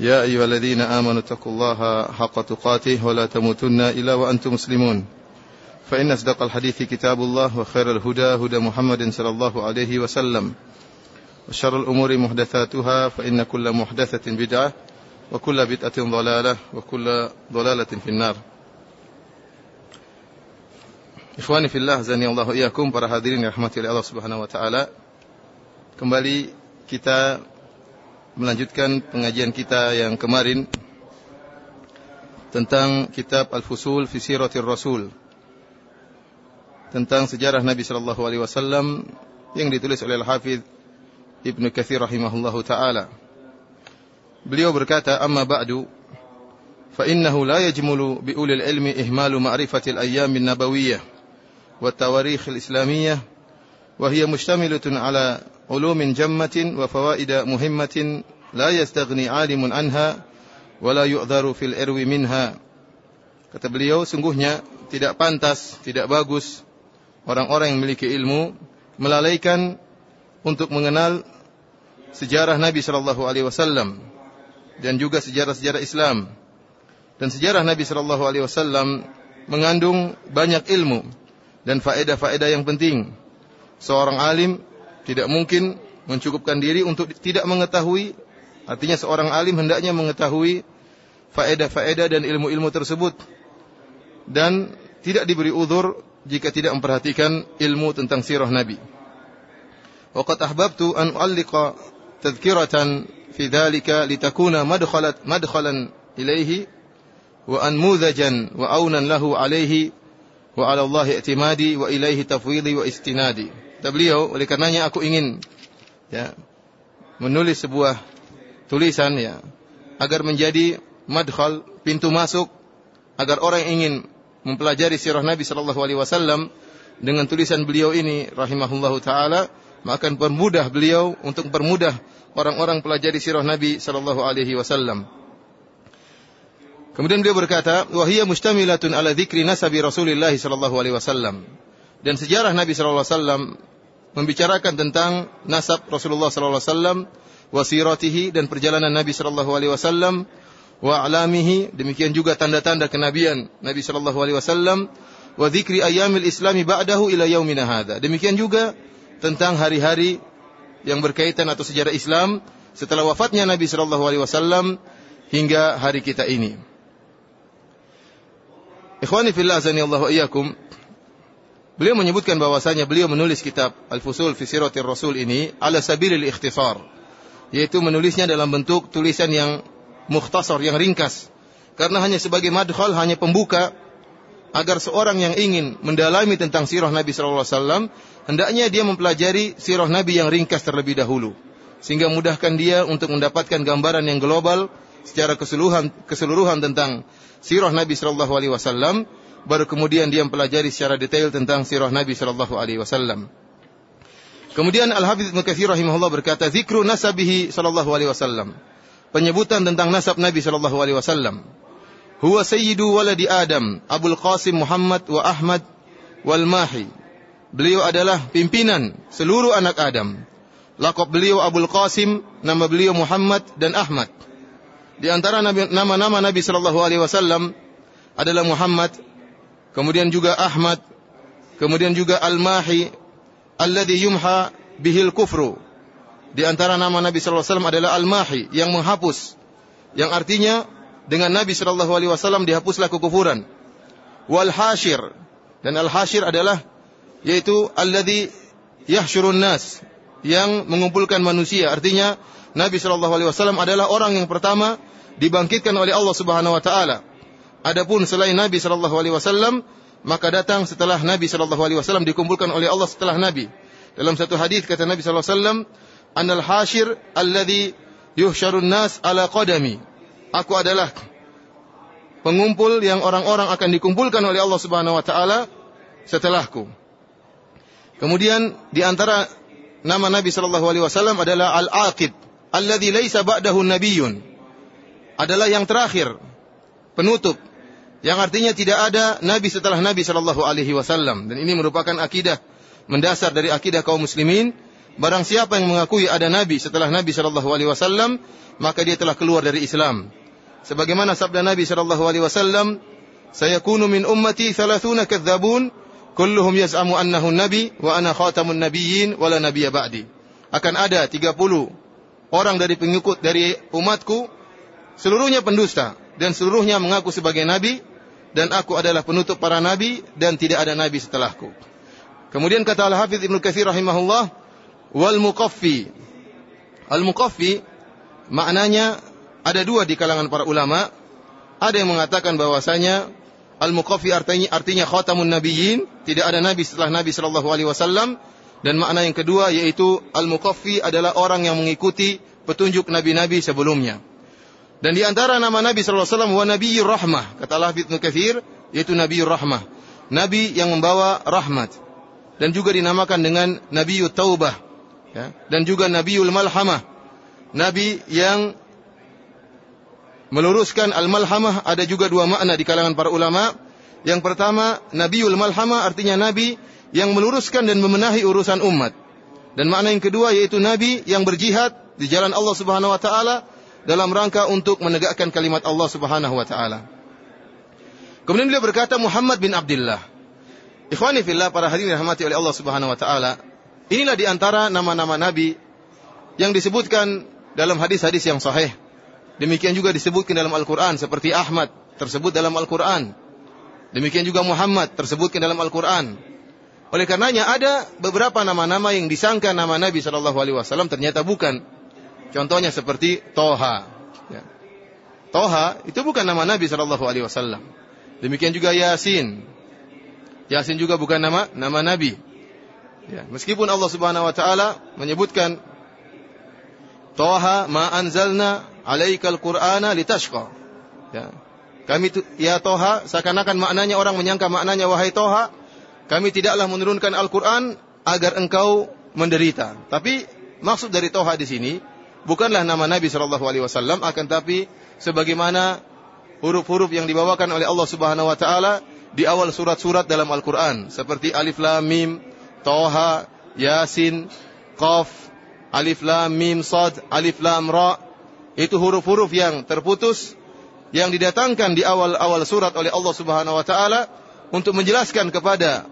يا أيها الذين آمنوا اتقوا الله حق تقاته ولا تموتن إلا وأنتم مسلمون. فإن أصدق الحديث كتاب الله وخير الهدى هدى محمد صلى الله عليه وسلم. وشر الأمور محدثاتها فإن كل محدثة بدعة وكل بدعة ضلالة وكل ضلالة في النار. fillah zani Allah iyakum para hadirin yang rahmati Allah Subhanahu wa taala. Kembali kita melanjutkan pengajian kita yang kemarin tentang kitab Al-Fusul fi Siratir Rasul tentang sejarah Nabi sallallahu alaihi wasallam yang ditulis oleh Al-Hafidz Ibnu Katsir rahimahullahu taala. Beliau berkata, "Amma ba'du, fa innahu la yajmulu bi ulil ilmi ihmalu ma'rifati al-ayyam an-nabawiyyah wa tawarikh al-islamiyyah wa hiya ala علوم جمة وفوائد مهمة لا يستغني عالم عنها ولا يؤذر في الإرو منها Kata beliau, sungguhnya tidak pantas, tidak bagus orang-orang yang memiliki ilmu melalaikan untuk mengenal sejarah Nabi Shallallahu Alaihi Wasallam dan juga sejarah-sejarah Islam. Dan sejarah Nabi Shallallahu Alaihi Wasallam mengandung banyak ilmu dan faedah-faedah yang penting. Seorang alim tidak mungkin mencukupkan diri untuk tidak mengetahui artinya seorang alim hendaknya mengetahui faedah-faedah dan ilmu-ilmu tersebut dan tidak diberi uzur jika tidak memperhatikan ilmu tentang sirah Nabi. Waqad ahbabtu an u'alliqa tadhkiratan fi dhalika litakuna madkhalat madkhalan ilaihi wa anmudhajan wa aunan lahu alaihi wa 'ala Allah i'timadi wa ilaihi tafwidi wa istinadi. Kata beliau, oleh karenanya aku ingin ya menulis sebuah tulisan ya agar menjadi madkhal pintu masuk agar orang yang ingin mempelajari sirah Nabi sallallahu alaihi wasallam dengan tulisan beliau ini rahimahullahu taala maka akan permudah beliau untuk permudah orang-orang pelajari sirah Nabi sallallahu alaihi wasallam. Kemudian beliau berkata, "Wa mustamilatun ala dzikri nasabi Rasulillah sallallahu alaihi wasallam." Dan sejarah Nabi sallallahu alaihi wasallam membicarakan tentang nasab Rasulullah sallallahu alaihi wasallam, wasiratihi dan perjalanan Nabi sallallahu alaihi wasallam, wa alamihi demikian juga tanda-tanda kenabian Nabi sallallahu alaihi wasallam, wa dzikri islami ba'dahu ila yaumina hadza. Demikian juga tentang hari-hari yang berkaitan atau sejarah Islam setelah wafatnya Nabi sallallahu alaihi wasallam hingga hari kita ini. Ikhwani fillah azani Allah iyyakum. Beliau menyebutkan bahwasanya beliau menulis kitab Al-Fusul fi Siratir Rasul ini ala sabilil ikhtisar, yaitu menulisnya dalam bentuk tulisan yang mukhtasar, yang ringkas. Karena hanya sebagai madkhal, hanya pembuka agar seorang yang ingin mendalami tentang sirah Nabi sallallahu alaihi wasallam hendaknya dia mempelajari sirah Nabi yang ringkas terlebih dahulu sehingga mudahkan dia untuk mendapatkan gambaran yang global secara keseluruhan keseluruhan tentang sirah Nabi sallallahu alaihi wasallam baru kemudian dia mempelajari secara detail tentang sirah Nabi sallallahu alaihi wasallam. Kemudian Al-Hafidz Ibnu Katsir rahimahullah berkata, "Zikru nasabihi sallallahu alaihi wasallam." Penyebutan tentang nasab Nabi sallallahu alaihi wasallam. Huwa sayyidu waladi Adam, Abul Qasim Muhammad wa Ahmad wal Mahi. Beliau adalah pimpinan seluruh anak Adam. Lakop beliau Abul Qasim, nama beliau Muhammad dan Ahmad. Di antara nama-nama Nabi sallallahu alaihi wasallam adalah Muhammad, kemudian juga Ahmad, kemudian juga Al-Mahi, alladhi yumha bihil kufru. Di antara nama Nabi sallallahu alaihi wasallam adalah Al-Mahi yang menghapus. Yang artinya dengan Nabi sallallahu alaihi wasallam dihapuslah kekufuran. Wal Hashir dan Al-Hashir adalah yaitu alladhi yahsyurun nas yang mengumpulkan manusia. Artinya Nabi sallallahu alaihi wasallam adalah orang yang pertama dibangkitkan oleh Allah Subhanahu wa taala. Adapun selain Nabi sallallahu alaihi wasallam, maka datang setelah Nabi sallallahu alaihi wasallam dikumpulkan oleh Allah setelah Nabi. Dalam satu hadis kata Nabi sallallahu alaihi wasallam, "Anal hashir alladhi yuhsyarun nas ala qadami." Aku adalah pengumpul yang orang-orang akan dikumpulkan oleh Allah Subhanahu wa taala setelahku. Kemudian di antara nama Nabi sallallahu alaihi wasallam adalah Al-Aqib, alladzi laisa ba'dahu nabiyyun. Adalah yang terakhir, penutup yang artinya tidak ada nabi setelah Nabi sallallahu alaihi wasallam. Dan ini merupakan akidah mendasar dari akidah kaum muslimin. Barang siapa yang mengakui ada nabi setelah Nabi sallallahu alaihi wasallam maka dia telah keluar dari Islam. Sebagaimana sabda Nabi sallallahu alaihi wasallam sayakunu min ummati 30 kadzabun kulluhum yaz'amu annahu nabi wa ana khatamun nabiyyin wala nabiyya ba'di. Akan ada 30 orang dari pengikut dari umatku seluruhnya pendusta dan seluruhnya mengaku sebagai nabi dan aku adalah penutup para nabi dan tidak ada nabi setelahku. Kemudian kata Al-Hafidz Ibnu Katsir rahimahullah wal muqaffi. Al muqaffi maknanya ada dua di kalangan para ulama. Ada yang mengatakan bahwasanya Al-Muqaffi artinya, artinya khatamun nabiyyin, tidak ada nabi setelah Nabi sallallahu alaihi wasallam dan makna yang kedua yaitu Al-Muqaffi adalah orang yang mengikuti petunjuk nabi-nabi sebelumnya. Dan di antara nama Nabi sallallahu alaihi wasallam wa nabiyyur rahmah, kata Allah Ibnu yaitu nabiyyur rahmah. Nabi yang membawa rahmat. Dan juga dinamakan dengan nabiyyut taubah. Ya. Dan juga nabiyyul malhamah. Nabi yang meluruskan al-malhamah ada juga dua makna di kalangan para ulama. Yang pertama, Nabiul Malhamah artinya nabi yang meluruskan dan memenahi urusan umat. Dan makna yang kedua yaitu nabi yang berjihad di jalan Allah Subhanahu wa taala dalam rangka untuk menegakkan kalimat Allah Subhanahu wa taala. Kemudian beliau berkata Muhammad bin Abdullah. Ikhwani fillah para hadirin dirahmati oleh Allah Subhanahu wa taala. Inilah di antara nama-nama nabi yang disebutkan dalam hadis-hadis yang sahih Demikian juga disebutkan dalam Al-Quran seperti Ahmad tersebut dalam Al-Quran. Demikian juga Muhammad tersebutkan dalam Al-Quran. Oleh karenanya ada beberapa nama-nama yang disangka nama Nabi Shallallahu Alaihi Wasallam ternyata bukan. Contohnya seperti Toha. Ya. Toha itu bukan nama Nabi Shallallahu Alaihi Wasallam. Demikian juga Yasin. Yasin juga bukan nama nama Nabi. Ya. Meskipun Allah Subhanahu Wa Taala menyebutkan Toha ma anzalna alaikal qur'ana litashqa. Ya. Kami ya Toha seakan-akan maknanya orang menyangka maknanya wahai Toha, kami tidaklah menurunkan Al-Qur'an agar engkau menderita. Tapi maksud dari Toha di sini bukanlah nama Nabi Shallallahu alaihi wasallam akan tapi sebagaimana huruf-huruf yang dibawakan oleh Allah Subhanahu wa taala di awal surat-surat dalam Al-Qur'an. Seperti Alif Lam Mim, Toha, Yasin, Qaf, Alif Lam Mim Sad, Alif Lam Ra, itu huruf-huruf yang terputus yang didatangkan di awal-awal surat oleh Allah Subhanahu wa taala untuk menjelaskan kepada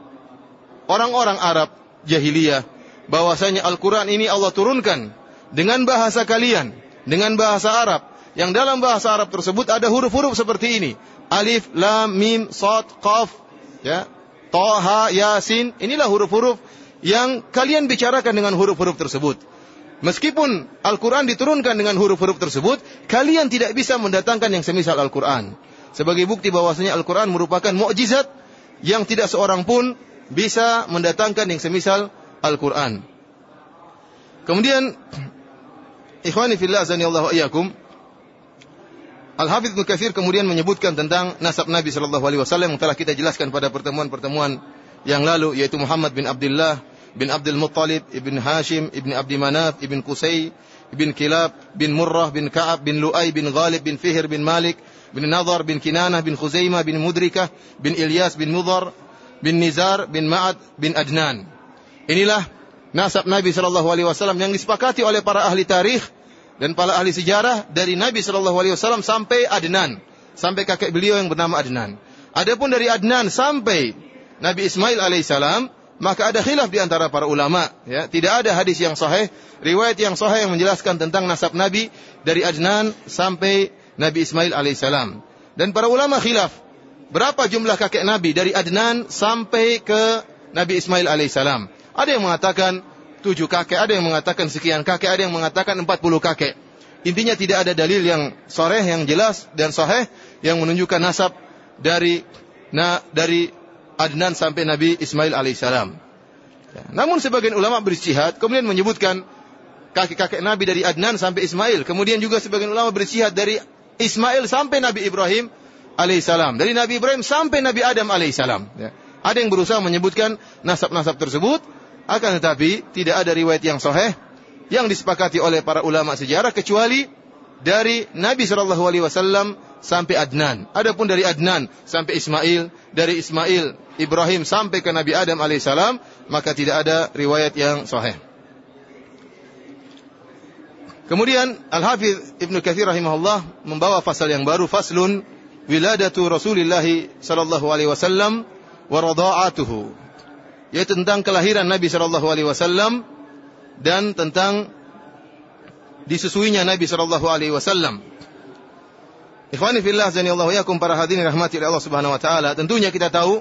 orang-orang Arab jahiliyah bahwasanya Al-Qur'an ini Allah turunkan dengan bahasa kalian, dengan bahasa Arab. Yang dalam bahasa Arab tersebut ada huruf-huruf seperti ini. Alif, lam, mim, sad, qaf, ya. Toha, yasin. Inilah huruf-huruf yang kalian bicarakan dengan huruf-huruf tersebut. Meskipun Al-Quran diturunkan dengan huruf-huruf tersebut, kalian tidak bisa mendatangkan yang semisal Al-Quran. Sebagai bukti bahwasanya Al-Quran merupakan mukjizat yang tidak seorang pun bisa mendatangkan yang semisal Al-Quran. Kemudian, ikhwani fillah azanillahu iyyakum, Al-Hafidh Ibn Kathir kemudian menyebutkan tentang nasab Nabi Shallallahu Alaihi Wasallam yang telah kita jelaskan pada pertemuan-pertemuan yang lalu, yaitu Muhammad bin Abdullah bin Abdul Muttalib, ibn Hashim, ibn Abdi Manaf, ibn Qusay, ibn Kilab, bin Murrah, bin Ka'ab, bin Lu'ay, bin Ghalib, bin Fihir, bin Malik, bin Nadar, bin Kinanah, bin Khuzaimah, bin Mudrikah, bin Ilyas, bin Mudhar, bin Nizar, bin Ma'ad, bin Adnan. Inilah nasab Nabi Shallallahu Alaihi Wasallam yang disepakati oleh para ahli tarikh dan para ahli sejarah dari Nabi Shallallahu Alaihi Wasallam sampai Adnan, sampai kakek beliau yang bernama Adnan. Adapun dari Adnan sampai Nabi Ismail alaihissalam maka ada khilaf di antara para ulama ya. Tidak ada hadis yang sahih riwayat yang sahih yang menjelaskan tentang nasab nabi dari Adnan sampai Nabi Ismail alaihissalam dan para ulama khilaf berapa jumlah kakek nabi dari Adnan sampai ke Nabi Ismail alaihissalam ada yang mengatakan tujuh kakek ada yang mengatakan sekian kakek ada yang mengatakan empat puluh kakek intinya tidak ada dalil yang sahih yang jelas dan sahih yang menunjukkan nasab dari nah dari Adnan sampai Nabi Ismail alaihissalam. Ya. Namun sebagian ulama beristihad kemudian menyebutkan kakek-kakek Nabi dari Adnan sampai Ismail. Kemudian juga sebagian ulama beristihad dari Ismail sampai Nabi Ibrahim alaihissalam. Dari Nabi Ibrahim sampai Nabi Adam alaihissalam. Ya. Ada yang berusaha menyebutkan nasab-nasab tersebut, akan tetapi tidak ada riwayat yang sahih yang disepakati oleh para ulama sejarah kecuali dari Nabi Shallallahu Alaihi Wasallam sampai Adnan. Adapun dari Adnan sampai Ismail, dari Ismail Ibrahim sampai ke Nabi Adam alaihissalam, maka tidak ada riwayat yang sahih. Kemudian Al-Hafidh Ibn Kathir rahimahullah membawa fasal yang baru, faslun wiladatu Rasulullah sallallahu alaihi wasallam wa. Yaitu tentang kelahiran Nabi sallallahu alaihi wasallam dan tentang disusuinya Nabi sallallahu alaihi wasallam. Ikhwani fillah Allah yakum para hadirin rahmati Allah Subhanahu wa taala. Tentunya kita tahu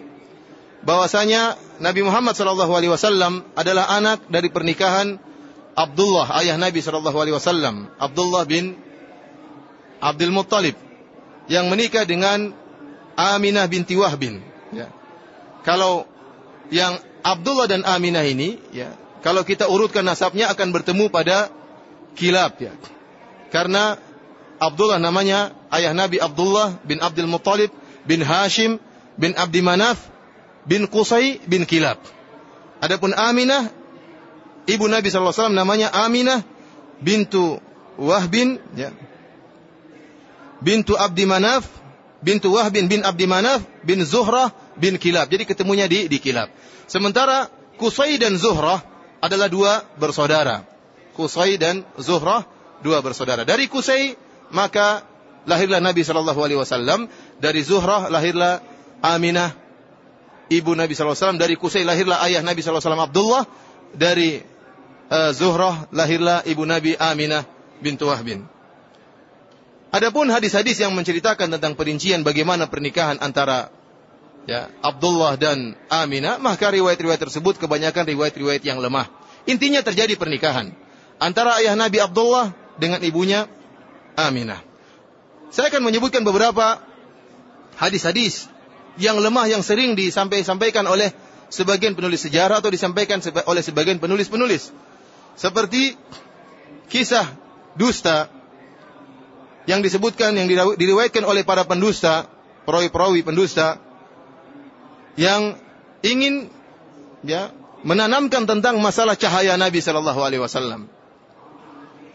bahwasanya Nabi Muhammad sallallahu alaihi wasallam adalah anak dari pernikahan Abdullah, ayah Nabi sallallahu alaihi wasallam, Abdullah bin Abdul Muttalib yang menikah dengan Aminah binti Wahbin. Ya. Kalau yang Abdullah dan Aminah ini, ya, kalau kita urutkan nasabnya akan bertemu pada kilab, ya. Karena Abdullah namanya ayah Nabi Abdullah bin Abdul Muttalib bin Hashim bin Abdi Manaf bin Qusay bin Kilab. Adapun Aminah ibu Nabi SAW namanya Aminah bintu Wahbin ya. bintu Abdi Manaf bintu Wahbin bin Abdi Manaf bin Zuhrah bin Kilab. Jadi ketemunya di di Kilab. Sementara Kusai dan Zuhrah adalah dua bersaudara. Kusai dan Zuhrah dua bersaudara. Dari Kusai maka lahirlah Nabi Shallallahu Alaihi Wasallam. Dari Zuhrah lahirlah Aminah ibu Nabi SAW. Dari Kusai lahirlah ayah Nabi SAW Abdullah. Dari uh, Zuhrah lahirlah ibu Nabi Aminah bintu Wahbin. Adapun hadis-hadis yang menceritakan tentang perincian bagaimana pernikahan antara ya, Abdullah dan Aminah, maka riwayat-riwayat tersebut kebanyakan riwayat-riwayat yang lemah. Intinya terjadi pernikahan antara ayah Nabi Abdullah dengan ibunya Aminah. Saya akan menyebutkan beberapa hadis-hadis yang lemah yang sering disampaikan oleh sebagian penulis sejarah atau disampaikan oleh sebagian penulis-penulis. Seperti kisah dusta yang disebutkan yang diriwayatkan oleh para pendusta, perawi-perawi pendusta yang ingin ya menanamkan tentang masalah cahaya Nabi Shallallahu Alaihi Wasallam.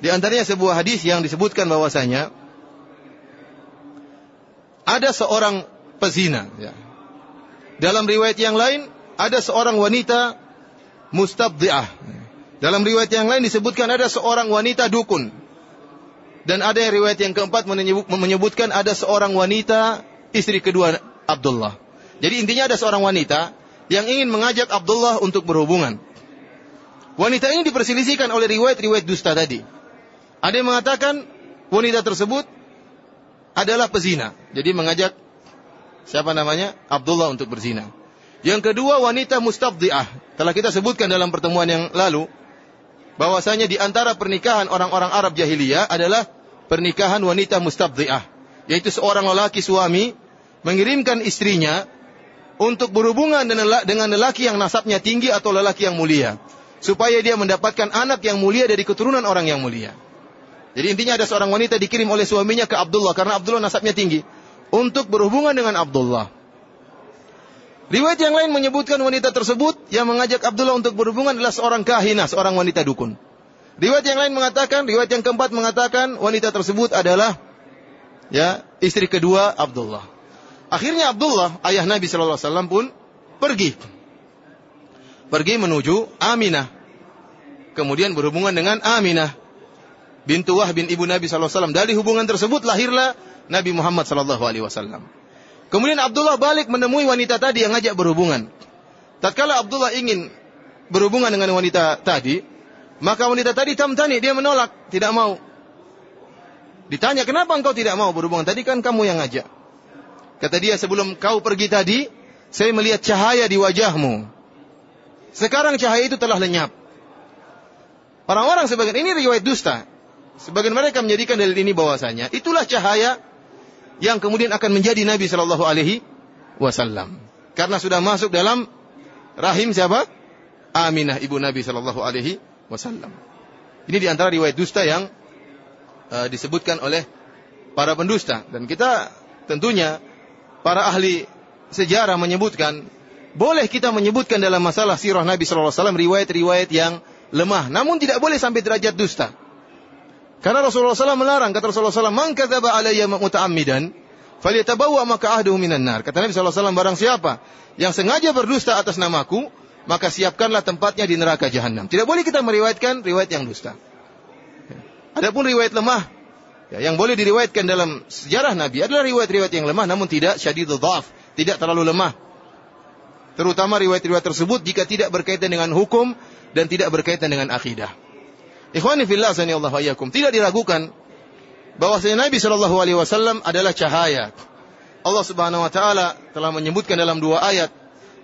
Di antaranya sebuah hadis yang disebutkan bahwasanya ada seorang pezina. Ya. Dalam riwayat yang lain ada seorang wanita mustabdiah. Dalam riwayat yang lain disebutkan ada seorang wanita dukun. Dan ada riwayat yang keempat menyebutkan ada seorang wanita istri kedua Abdullah. Jadi intinya ada seorang wanita yang ingin mengajak Abdullah untuk berhubungan. Wanita ini diperselisihkan oleh riwayat-riwayat dusta tadi. Ada yang mengatakan wanita tersebut adalah pezina. Jadi mengajak siapa namanya? Abdullah untuk berzina. Yang kedua wanita mustafdiah. Telah kita sebutkan dalam pertemuan yang lalu bahwasanya di antara pernikahan orang-orang Arab jahiliyah adalah pernikahan wanita mustabdiah, yaitu seorang lelaki suami mengirimkan istrinya untuk berhubungan dengan lelaki yang nasabnya tinggi atau lelaki yang mulia, supaya dia mendapatkan anak yang mulia dari keturunan orang yang mulia. Jadi intinya ada seorang wanita dikirim oleh suaminya ke Abdullah karena Abdullah nasabnya tinggi untuk berhubungan dengan Abdullah. Riwayat yang lain menyebutkan wanita tersebut yang mengajak Abdullah untuk berhubungan adalah seorang kahinah, seorang wanita dukun. Riwayat yang lain mengatakan, riwayat yang keempat mengatakan wanita tersebut adalah ya istri kedua Abdullah. Akhirnya Abdullah, ayah Nabi Wasallam pun pergi, pergi menuju Aminah. Kemudian berhubungan dengan Aminah bintu Wah bin ibu Nabi Wasallam. Dari hubungan tersebut lahirlah Nabi Muhammad Wasallam. Kemudian Abdullah balik menemui wanita tadi yang ngajak berhubungan. Tatkala Abdullah ingin berhubungan dengan wanita tadi, maka wanita tadi tamtani, dia menolak, tidak mau. Ditanya, kenapa engkau tidak mau berhubungan? Tadi kan kamu yang ngajak. Kata dia, sebelum kau pergi tadi, saya melihat cahaya di wajahmu. Sekarang cahaya itu telah lenyap. Orang-orang sebagian ini riwayat dusta. Sebagian mereka menjadikan dalil ini bahwasanya itulah cahaya yang kemudian akan menjadi Nabi Shallallahu Alaihi Wasallam. Karena sudah masuk dalam rahim siapa? Aminah ibu Nabi Shallallahu Alaihi Wasallam. Ini di antara riwayat dusta yang uh, disebutkan oleh para pendusta dan kita tentunya para ahli sejarah menyebutkan boleh kita menyebutkan dalam masalah sirah Nabi sallallahu alaihi wasallam riwayat-riwayat yang lemah, namun tidak boleh sampai derajat dusta. Karena Rasulullah SAW melarang, kata Rasulullah SAW, Man kadzaba alayya muta'ammidan, falyatabawwa ahduhu minan nar. Kata Nabi SAW, barang siapa yang sengaja berdusta atas namaku, maka siapkanlah tempatnya di neraka jahanam. Tidak boleh kita meriwayatkan riwayat yang dusta. Adapun riwayat lemah, ya, yang boleh diriwayatkan dalam sejarah Nabi adalah riwayat-riwayat yang lemah, namun tidak syadidul dhaf, tidak terlalu lemah. Terutama riwayat-riwayat tersebut jika tidak berkaitan dengan hukum dan tidak berkaitan dengan akidah. Ikhwani fillah Allah ayyakum. Tidak diragukan bahwasanya Nabi Shallallahu alaihi wasallam adalah cahaya. Allah Subhanahu wa taala telah menyebutkan dalam dua ayat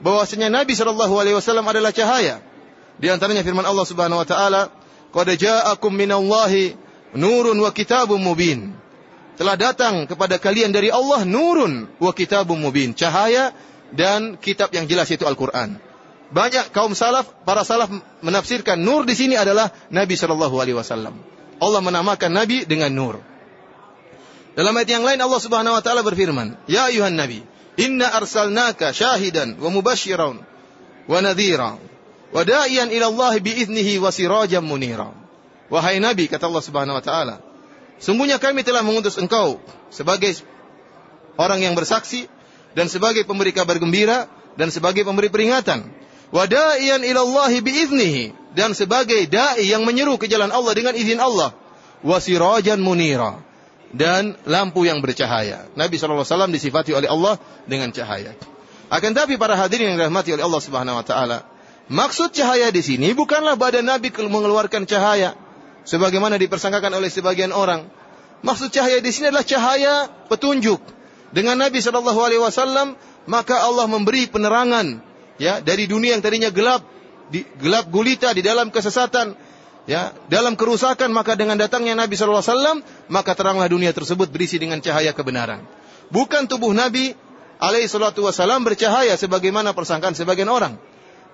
bahwasanya Nabi Shallallahu alaihi wasallam adalah cahaya. Di antaranya firman Allah Subhanahu wa taala, "Qad ja'akum minallahi nurun wa kitabun mubin." Telah datang kepada kalian dari Allah nurun wa kitabun mubin, cahaya dan kitab yang jelas itu Al-Qur'an. Banyak kaum salaf, para salaf menafsirkan nur di sini adalah Nabi Shallallahu Alaihi Wasallam. Allah menamakan Nabi dengan nur. Dalam ayat yang lain Allah Subhanahu Wa Taala berfirman, Ya ayuhan Nabi, Inna arsalnaka syahidan wa mubashiran wa nadhira wa da'iyan ila Allah biiznihi wa sirajan munira. Wahai Nabi, kata Allah Subhanahu Wa Taala, sungguhnya kami telah mengutus engkau sebagai orang yang bersaksi dan sebagai pemberi kabar gembira dan sebagai pemberi peringatan wada'iyan ilallahi biiznihi dan sebagai dai yang menyeru ke jalan Allah dengan izin Allah wasirajan munira dan lampu yang bercahaya. Nabi SAW disifati oleh Allah dengan cahaya. Akan tapi para hadirin yang dirahmati oleh Allah Subhanahu wa taala, maksud cahaya di sini bukanlah badan Nabi mengeluarkan cahaya sebagaimana dipersangkakan oleh sebagian orang. Maksud cahaya di sini adalah cahaya petunjuk. Dengan Nabi Shallallahu alaihi wasallam maka Allah memberi penerangan ya dari dunia yang tadinya gelap di, gelap gulita di dalam kesesatan ya dalam kerusakan maka dengan datangnya Nabi sallallahu alaihi wasallam maka teranglah dunia tersebut berisi dengan cahaya kebenaran bukan tubuh Nabi alaihi wasallam bercahaya sebagaimana persangkaan sebagian orang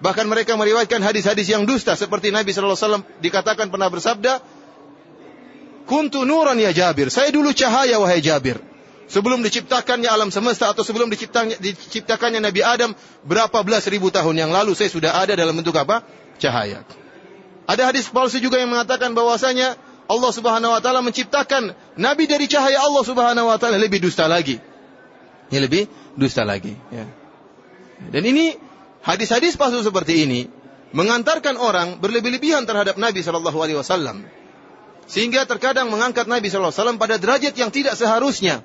bahkan mereka meriwayatkan hadis-hadis yang dusta seperti Nabi sallallahu alaihi wasallam dikatakan pernah bersabda kuntu nuran ya Jabir saya dulu cahaya wahai Jabir Sebelum diciptakannya alam semesta atau sebelum diciptakannya, diciptakannya Nabi Adam berapa belas ribu tahun yang lalu saya sudah ada dalam bentuk apa? Cahaya. Ada hadis palsu juga yang mengatakan bahwasanya Allah Subhanahu wa taala menciptakan nabi dari cahaya Allah Subhanahu wa taala lebih dusta lagi. Ini lebih dusta lagi, ya. Dan ini hadis-hadis palsu seperti ini mengantarkan orang berlebih-lebihan terhadap Nabi Shallallahu alaihi wasallam. Sehingga terkadang mengangkat Nabi Shallallahu alaihi wasallam pada derajat yang tidak seharusnya.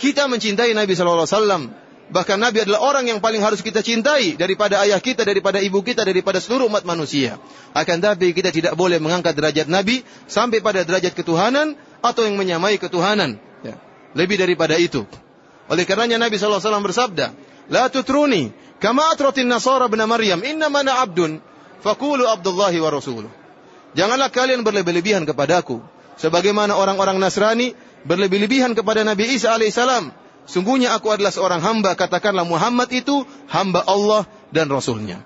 Kita mencintai Nabi Shallallahu Alaihi Wasallam. Bahkan Nabi adalah orang yang paling harus kita cintai daripada ayah kita, daripada ibu kita, daripada seluruh umat manusia. Akan tapi kita tidak boleh mengangkat derajat Nabi sampai pada derajat ketuhanan atau yang menyamai ketuhanan. Ya. Lebih daripada itu. Oleh karenanya Nabi SAW bersabda, La tutruni, kama atrotin nasara bin Maryam, inna mana abdun, fakulu abdullahi wa rasuluh. Janganlah kalian berlebih-lebihan kepadaku. Sebagaimana orang-orang Nasrani berlebih-lebihan kepada Nabi Isa alaihissalam. Sungguhnya aku adalah seorang hamba, katakanlah Muhammad itu hamba Allah dan Rasulnya.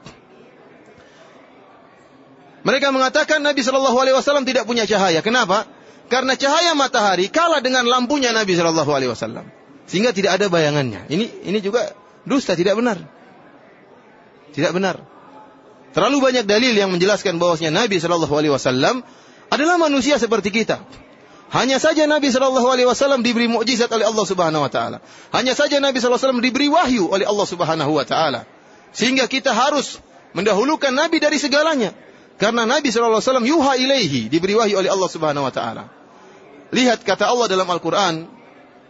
Mereka mengatakan Nabi Shallallahu Alaihi Wasallam tidak punya cahaya. Kenapa? Karena cahaya matahari kalah dengan lampunya Nabi Shallallahu Alaihi Wasallam, sehingga tidak ada bayangannya. Ini ini juga dusta, tidak benar. Tidak benar. Terlalu banyak dalil yang menjelaskan bahwasanya Nabi Shallallahu Alaihi Wasallam adalah manusia seperti kita. Hanya saja Nabi Shallallahu Alaihi Wasallam diberi mukjizat oleh Allah Subhanahu Wa Taala. Hanya saja Nabi Shallallahu Alaihi Wasallam diberi wahyu oleh Allah Subhanahu Wa Taala. Sehingga kita harus mendahulukan Nabi dari segalanya. Karena Nabi Shallallahu Alaihi Wasallam yuha ilaihi diberi wahyu oleh Allah Subhanahu Wa Taala. Lihat kata Allah dalam Al-Quran,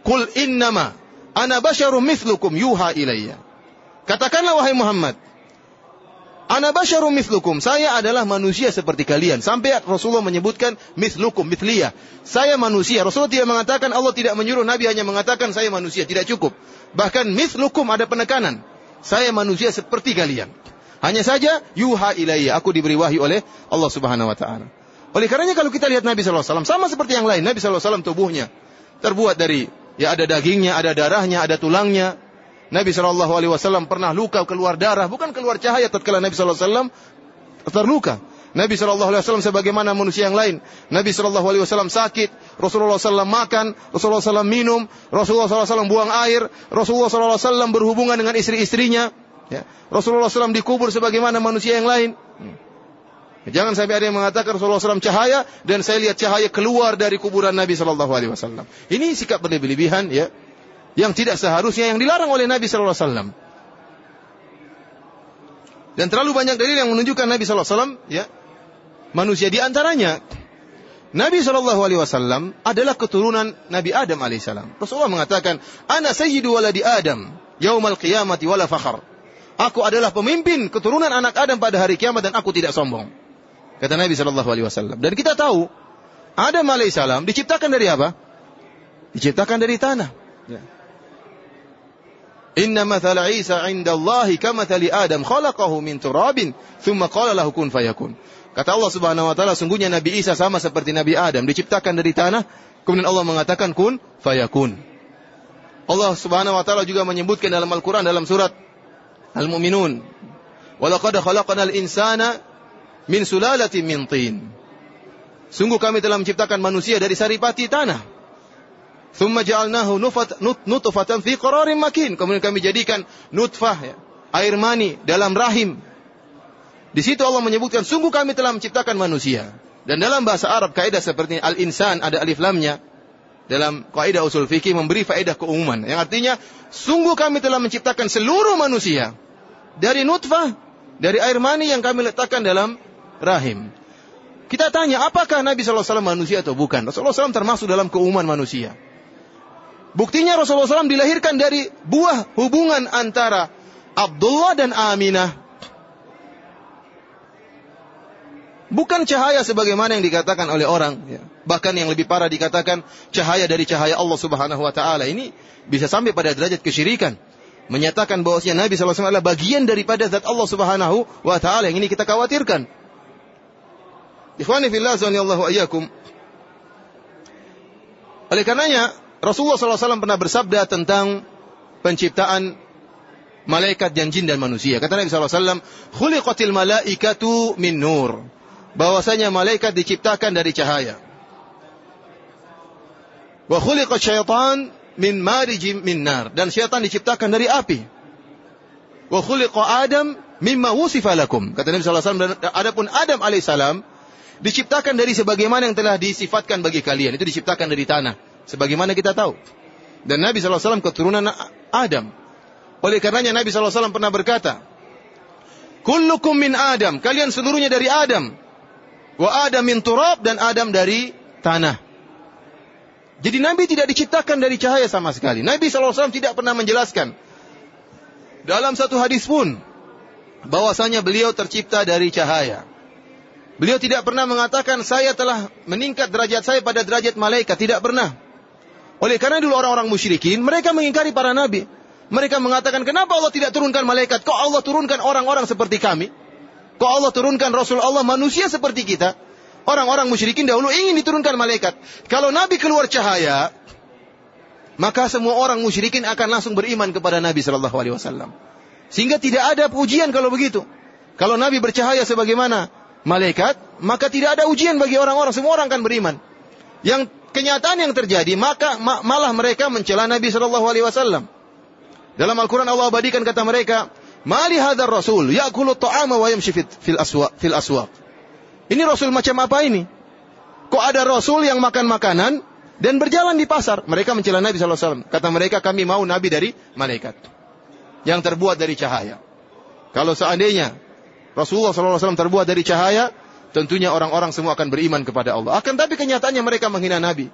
Kul innama ana basyarum mithlukum yuha ilayya. Katakanlah wahai Muhammad, Ana basyarum mithlukum. Saya adalah manusia seperti kalian. Sampai Rasulullah menyebutkan mithlukum, mithliyah. Saya manusia. Rasulullah tidak mengatakan Allah tidak menyuruh Nabi hanya mengatakan saya manusia. Tidak cukup. Bahkan mithlukum ada penekanan. Saya manusia seperti kalian. Hanya saja yuha ilayya. Aku diberi wahyu oleh Allah Subhanahu wa taala. Oleh karenanya kalau kita lihat Nabi SAW sama seperti yang lain. Nabi SAW tubuhnya terbuat dari ya ada dagingnya, ada darahnya, ada tulangnya, Nabi Shallallahu Alaihi Wasallam pernah luka keluar darah, bukan keluar cahaya tatkala Nabi Shallallahu Alaihi Wasallam terluka. Nabi Shallallahu Alaihi Wasallam sebagaimana manusia yang lain. Nabi Shallallahu Alaihi Wasallam sakit, Rasulullah SAW makan, Rasulullah SAW minum, Rasulullah SAW buang air, Rasulullah SAW berhubungan dengan istri-istrinya. Ya. Rasulullah SAW dikubur sebagaimana manusia yang lain. Jangan sampai ada yang mengatakan Rasulullah SAW cahaya dan saya lihat cahaya keluar dari kuburan Nabi Shallallahu Alaihi Wasallam. Ini sikap berlebih-lebihan ya, yang tidak seharusnya yang dilarang oleh Nabi Shallallahu Alaihi Wasallam. Dan terlalu banyak dalil yang menunjukkan Nabi Shallallahu Alaihi Wasallam ya manusia. Di antaranya, Nabi Shallallahu Alaihi Wasallam adalah keturunan Nabi Adam alaihissalam. Rasulullah mengatakan, "Ana sayyidu waladi Adam, yaumal qiyamati wala fakhar." Aku adalah pemimpin keturunan anak Adam pada hari kiamat dan aku tidak sombong. Kata Nabi Shallallahu Alaihi Wasallam. Dan kita tahu, Adam alaihissalam diciptakan dari apa? Diciptakan dari tanah. Inna mathala Isa inda Allahi kamathali Adam khalaqahu min turabin thumma qala lahu kun fayakun. Kata Allah Subhanahu wa taala, sungguhnya Nabi Isa sama seperti Nabi Adam, diciptakan dari tanah, kemudian Allah mengatakan kun fayakun. Allah Subhanahu wa taala juga menyebutkan dalam Al-Qur'an dalam surat Al-Mu'minun, "Walaqad khalaqnal insana min sulalatin min tin." Sungguh kami telah menciptakan manusia dari saripati tanah. Thumma ja'alnahu nutfatan fi qararin makin. Kemudian kami jadikan nutfah ya, air mani dalam rahim di situ Allah menyebutkan sungguh kami telah menciptakan manusia. Dan dalam bahasa Arab kaidah seperti al-insan ada alif lamnya. Dalam kaidah usul fikih memberi faedah keumuman. Yang artinya sungguh kami telah menciptakan seluruh manusia dari nutfah, dari air mani yang kami letakkan dalam rahim. Kita tanya, apakah Nabi SAW manusia atau bukan? Rasulullah SAW termasuk dalam keumuman manusia. Buktinya Rasulullah SAW dilahirkan dari buah hubungan antara Abdullah dan Aminah. Bukan cahaya sebagaimana yang dikatakan oleh orang. Ya. Bahkan yang lebih parah dikatakan cahaya dari cahaya Allah subhanahu wa ta'ala. Ini bisa sampai pada derajat kesyirikan. Menyatakan bahwasanya Nabi SAW adalah bagian daripada zat Allah subhanahu wa ta'ala. Yang ini kita khawatirkan. Ikhwani fillah Allah ayyakum. Oleh karenanya, Rasulullah SAW pernah bersabda tentang penciptaan malaikat dan jin dan manusia. Kata Nabi SAW, Khuliqatil malaikatu min nur bahwasanya malaikat diciptakan dari cahaya. Wa khuliqa syaitan min marijim min nar dan syaitan diciptakan dari api. Wa khuliqa Adam mimma wusifa lakum. Kata Nabi dan adapun Adam alaihissalam diciptakan dari sebagaimana yang telah disifatkan bagi kalian. Itu diciptakan dari tanah sebagaimana kita tahu. Dan Nabi wasallam keturunan Adam. Oleh karenanya Nabi wasallam pernah berkata, Kullukum min Adam, kalian seluruhnya dari Adam. Wa Adam min turab dan Adam dari tanah. Jadi Nabi tidak diciptakan dari cahaya sama sekali. Nabi SAW tidak pernah menjelaskan. Dalam satu hadis pun. bahwasanya beliau tercipta dari cahaya. Beliau tidak pernah mengatakan saya telah meningkat derajat saya pada derajat malaikat. Tidak pernah. Oleh karena dulu orang-orang musyrikin, mereka mengingkari para nabi. Mereka mengatakan, kenapa Allah tidak turunkan malaikat? Kok Allah turunkan orang-orang seperti kami? Kok Allah turunkan Rasul Allah manusia seperti kita? Orang-orang musyrikin dahulu ingin diturunkan malaikat. Kalau Nabi keluar cahaya, maka semua orang musyrikin akan langsung beriman kepada Nabi Shallallahu Alaihi Wasallam. Sehingga tidak ada ujian kalau begitu. Kalau Nabi bercahaya sebagaimana malaikat, maka tidak ada ujian bagi orang-orang. Semua orang akan beriman. Yang kenyataan yang terjadi, maka malah mereka mencela Nabi Shallallahu Alaihi Wasallam. Dalam Al-Quran Allah abadikan kata mereka, Mali hadar rasul ya'kulu ta'ama wa yamshi fil aswaq fil aswaq. Ini rasul macam apa ini? Kok ada rasul yang makan makanan dan berjalan di pasar? Mereka mencela Nabi sallallahu alaihi wasallam. Kata mereka kami mau nabi dari malaikat yang terbuat dari cahaya. Kalau seandainya Rasulullah sallallahu alaihi wasallam terbuat dari cahaya, tentunya orang-orang semua akan beriman kepada Allah. Akan tapi kenyataannya mereka menghina Nabi.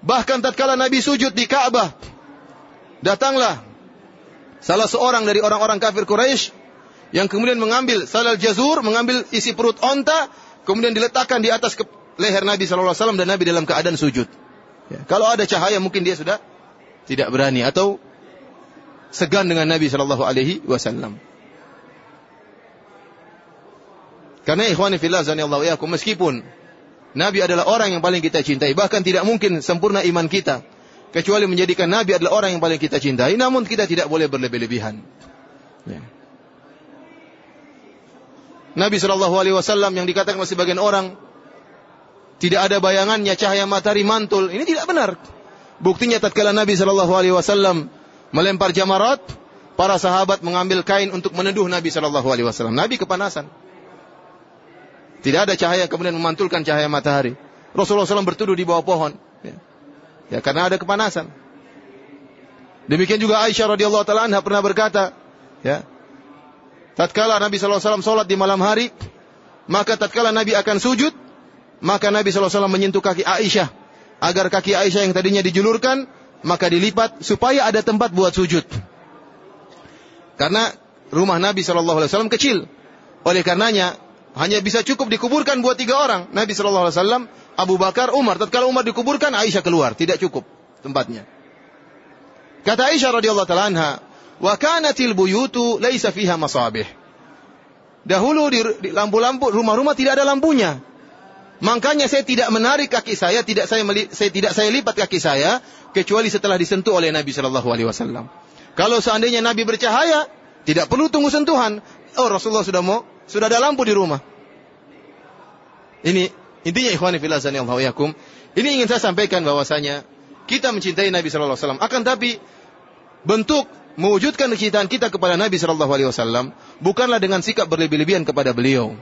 Bahkan tatkala Nabi sujud di Ka'bah, datanglah salah seorang dari orang-orang kafir Quraisy yang kemudian mengambil salal jazur, mengambil isi perut onta, kemudian diletakkan di atas leher Nabi Shallallahu Alaihi Wasallam dan Nabi dalam keadaan sujud. Ya, kalau ada cahaya mungkin dia sudah tidak berani atau segan dengan Nabi Shallallahu Alaihi Wasallam. Karena ikhwani fillah zanillahu yakum meskipun Nabi adalah orang yang paling kita cintai, bahkan tidak mungkin sempurna iman kita kecuali menjadikan Nabi adalah orang yang paling kita cintai, namun kita tidak boleh berlebih-lebihan. Ya. Nabi Shallallahu Alaihi Wasallam yang dikatakan oleh sebagian orang tidak ada bayangannya cahaya matahari mantul. Ini tidak benar. Buktinya tatkala Nabi Shallallahu Alaihi Wasallam melempar jamarat, para sahabat mengambil kain untuk meneduh Nabi Shallallahu Alaihi Wasallam. Nabi kepanasan. Tidak ada cahaya kemudian memantulkan cahaya matahari. Rasulullah SAW bertuduh di bawah pohon. Ya, ya karena ada kepanasan. Demikian juga Aisyah radhiyallahu taala anha pernah berkata, ya, tatkala Nabi sallallahu alaihi wasallam salat di malam hari, maka tatkala Nabi akan sujud, maka Nabi sallallahu alaihi wasallam menyentuh kaki Aisyah agar kaki Aisyah yang tadinya dijulurkan maka dilipat supaya ada tempat buat sujud. Karena rumah Nabi sallallahu alaihi wasallam kecil. Oleh karenanya hanya bisa cukup dikuburkan buat tiga orang. Nabi sallallahu alaihi wasallam, Abu Bakar, Umar. Tatkala Umar dikuburkan, Aisyah keluar, tidak cukup tempatnya. Kata Aisyah radhiyallahu anha, Wa kanatil buyutu laisa fiha masabih. Dahulu di lampu-lampu rumah-rumah tidak ada lampunya. Makanya saya tidak menarik kaki saya, tidak saya, saya tidak saya lipat kaki saya kecuali setelah disentuh oleh Nabi Shallallahu Alaihi Wasallam. Kalau seandainya Nabi bercahaya, tidak perlu tunggu sentuhan. Oh Rasulullah sudah mau, sudah ada lampu di rumah. Ini intinya ikhwani fillah Allah yakum. Ini ingin saya sampaikan bahwasanya kita mencintai Nabi Shallallahu Alaihi Wasallam. Akan tapi bentuk mewujudkan kecintaan kita kepada Nabi Shallallahu Alaihi Wasallam bukanlah dengan sikap berlebih-lebihan kepada beliau.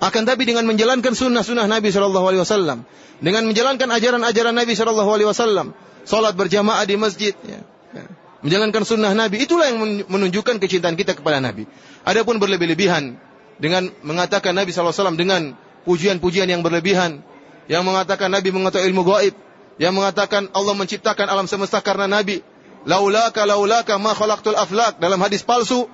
Akan tapi dengan menjalankan sunnah-sunnah Nabi Shallallahu Alaihi Wasallam, dengan menjalankan ajaran-ajaran Nabi Shallallahu Alaihi Wasallam, salat berjamaah di masjid, ya, ya, menjalankan sunnah Nabi, itulah yang menunjukkan kecintaan kita kepada Nabi. Adapun berlebih-lebihan dengan mengatakan Nabi Shallallahu Alaihi Wasallam dengan pujian-pujian yang berlebihan, yang mengatakan Nabi mengetahui ilmu gaib, yang mengatakan Allah menciptakan alam semesta karena Nabi, laulaka laulaka ma khalaqtul aflak. Dalam hadis palsu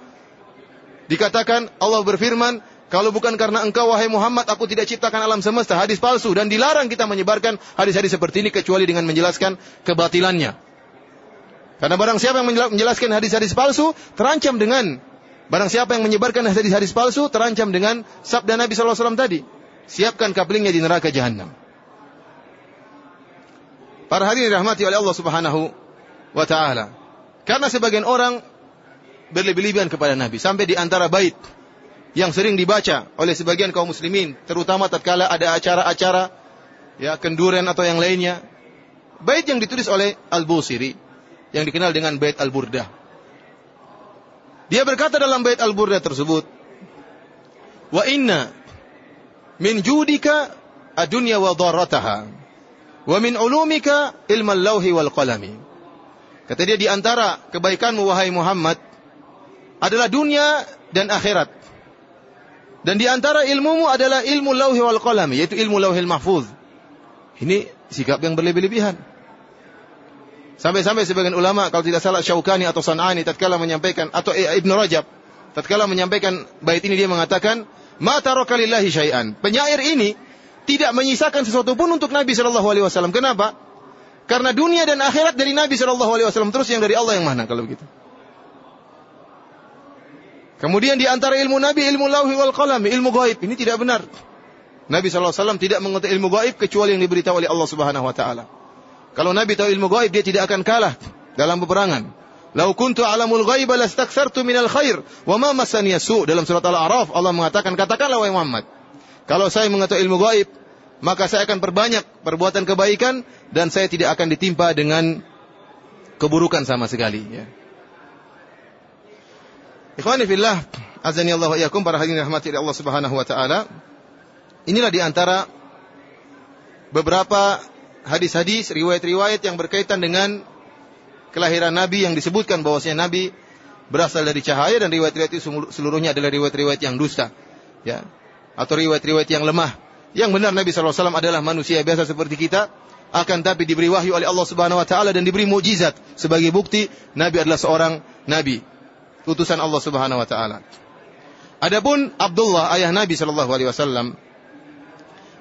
dikatakan Allah berfirman kalau bukan karena engkau wahai Muhammad aku tidak ciptakan alam semesta. Hadis palsu dan dilarang kita menyebarkan hadis-hadis seperti ini kecuali dengan menjelaskan kebatilannya. Karena barang siapa yang menjelaskan hadis-hadis palsu terancam dengan barang siapa yang menyebarkan hadis-hadis palsu terancam dengan sabda Nabi SAW tadi siapkan kaplingnya di neraka jahanam para hadirin dirahmati oleh Allah Subhanahu wa taala. Karena sebagian orang berlebih-lebihan kepada Nabi sampai di antara bait yang sering dibaca oleh sebagian kaum muslimin, terutama tatkala ada acara-acara ya kenduren atau yang lainnya. Bait yang ditulis oleh Al-Busiri yang dikenal dengan bait Al-Burdah. Dia berkata dalam bait Al-Burdah tersebut, "Wa inna min judika adunya wa dharrataha wa min ulumika ilmal lauhi wal qalami." Kata dia di antara kebaikanmu wahai Muhammad adalah dunia dan akhirat. Dan di antara ilmumu adalah ilmu lauhi wal qalam, yaitu ilmu lauhil mahfuz. Ini sikap yang berlebih-lebihan. Sampai-sampai sebagian ulama kalau tidak salah Syaukani atau San'ani tatkala menyampaikan atau Ibnu Rajab tatkala menyampaikan bait ini dia mengatakan ma taraka syai'an. Penyair ini tidak menyisakan sesuatu pun untuk Nabi sallallahu alaihi wasallam. Kenapa? Karena dunia dan akhirat dari Nabi Shallallahu Alaihi Wasallam terus yang dari Allah yang mana kalau begitu? Kemudian di antara ilmu Nabi ilmu lauhi wal qalam, ilmu gaib. Ini tidak benar. Nabi Shallallahu Alaihi Wasallam tidak mengetahui ilmu gaib kecuali yang diberitahu oleh Allah Subhanahu Wa Taala. Kalau Nabi tahu ilmu gaib dia tidak akan kalah dalam peperangan. Lau kuntu alamul ghaib lastakthartu minal khair wa ma masani su dalam surat Al-A'raf Allah mengatakan katakanlah wahai Muhammad kalau saya mengetahui ilmu gaib maka saya akan perbanyak perbuatan kebaikan dan saya tidak akan ditimpa dengan keburukan sama sekali. Ya. Ikhwani fillah, azani Allah wa iyakum para hadirin rahmati Allah Subhanahu wa taala. Inilah di antara beberapa hadis-hadis, riwayat-riwayat yang berkaitan dengan kelahiran Nabi yang disebutkan bahwasanya Nabi berasal dari cahaya dan riwayat-riwayat itu seluruhnya adalah riwayat-riwayat yang dusta. Ya. Atau riwayat-riwayat yang lemah. Yang benar Nabi SAW adalah manusia biasa seperti kita, akan tapi diberi wahyu oleh Allah Subhanahu wa taala dan diberi mukjizat sebagai bukti Nabi adalah seorang nabi, utusan Allah Subhanahu wa taala. Adapun Abdullah ayah Nabi sallallahu alaihi wasallam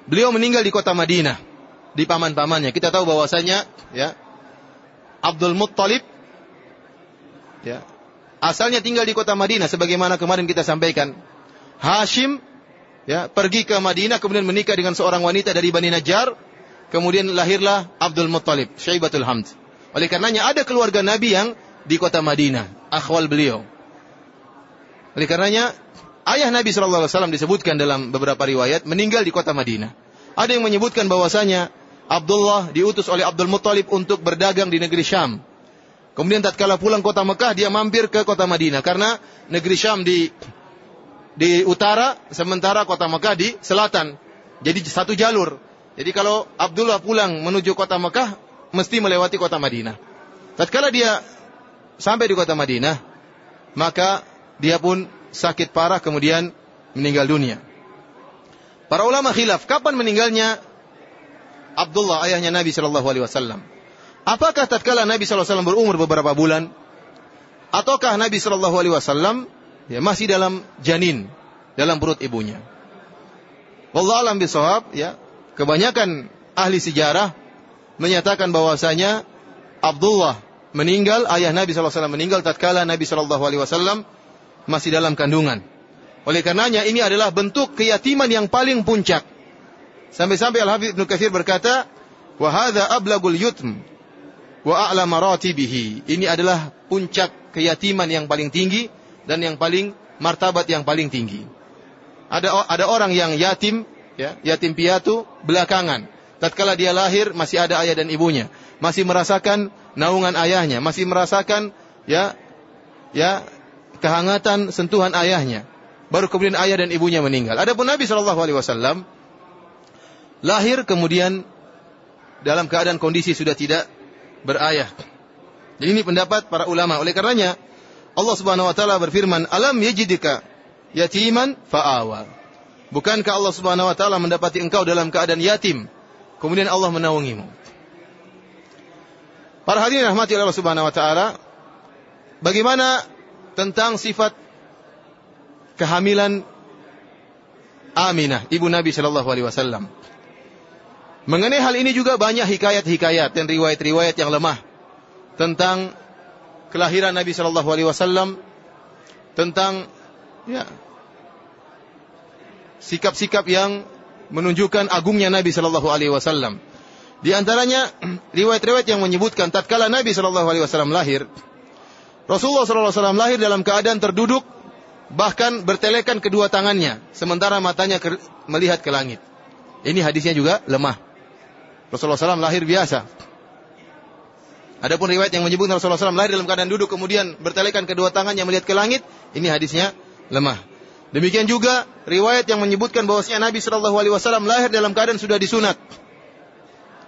beliau meninggal di kota Madinah di paman-pamannya. Kita tahu bahwasanya ya Abdul Muttalib ya asalnya tinggal di kota Madinah sebagaimana kemarin kita sampaikan. Hashim ya, pergi ke Madinah kemudian menikah dengan seorang wanita dari Bani Najjar, kemudian lahirlah Abdul Muttalib, Syaibatul Hamd. Oleh karenanya ada keluarga Nabi yang di kota Madinah, akhwal beliau. Oleh karenanya ayah Nabi Wasallam disebutkan dalam beberapa riwayat meninggal di kota Madinah. Ada yang menyebutkan bahwasanya Abdullah diutus oleh Abdul Muttalib untuk berdagang di negeri Syam. Kemudian tatkala pulang kota Mekah dia mampir ke kota Madinah karena negeri Syam di di utara sementara kota Mekah di selatan. Jadi satu jalur. Jadi kalau Abdullah pulang menuju kota Mekah mesti melewati kota Madinah. Tatkala dia sampai di kota Madinah, maka dia pun sakit parah kemudian meninggal dunia. Para ulama khilaf kapan meninggalnya Abdullah ayahnya Nabi Shallallahu Alaihi Wasallam. Apakah tatkala Nabi Shallallahu Alaihi Wasallam berumur beberapa bulan, ataukah Nabi Shallallahu Alaihi Wasallam ya masih dalam janin dalam perut ibunya? Wallah alam bisawab ya kebanyakan ahli sejarah menyatakan bahwasanya Abdullah meninggal, ayah Nabi SAW meninggal tatkala Nabi SAW masih dalam kandungan. Oleh karenanya ini adalah bentuk keyatiman yang paling puncak. Sampai-sampai Al-Hafidh Ibn Kathir berkata, وَهَذَا أَبْلَغُ الْيُتْمِ وَأَعْلَى مَرَاتِبِهِ Ini adalah puncak keyatiman yang paling tinggi dan yang paling martabat yang paling tinggi. Ada ada orang yang yatim, ya, yatim piatu belakangan. Tatkala dia lahir masih ada ayah dan ibunya, masih merasakan naungan ayahnya, masih merasakan ya ya kehangatan sentuhan ayahnya. Baru kemudian ayah dan ibunya meninggal. Adapun Nabi Shallallahu Alaihi Wasallam lahir kemudian dalam keadaan kondisi sudah tidak berayah. Jadi ini pendapat para ulama. Oleh karenanya Allah Subhanahu wa taala berfirman, "Alam yajidika yatiman fa'awa." Bukankah Allah Subhanahu wa taala mendapati engkau dalam keadaan yatim, kemudian Allah menaungimu? Para hadirin rahmati Allah Subhanahu wa taala, bagaimana tentang sifat kehamilan Aminah, ibu Nabi Shallallahu alaihi wasallam. Mengenai hal ini juga banyak hikayat-hikayat dan riwayat-riwayat yang lemah tentang kelahiran Nabi Shallallahu alaihi wasallam, tentang ya sikap-sikap yang menunjukkan agungnya Nabi Shallallahu alaihi wasallam. Di antaranya riwayat-riwayat yang menyebutkan tatkala Nabi Shallallahu Alaihi Wasallam lahir, Rasulullah Shallallahu Alaihi Wasallam lahir dalam keadaan terduduk, bahkan bertelekan kedua tangannya, sementara matanya melihat ke langit. Ini hadisnya juga lemah. Rasulullah SAW lahir biasa. Adapun riwayat yang menyebut Rasulullah SAW lahir dalam keadaan duduk kemudian bertelekan kedua tangannya melihat ke langit, ini hadisnya lemah. Demikian juga riwayat yang menyebutkan bahwasanya Nabi Shallallahu Alaihi Wasallam lahir dalam keadaan sudah disunat.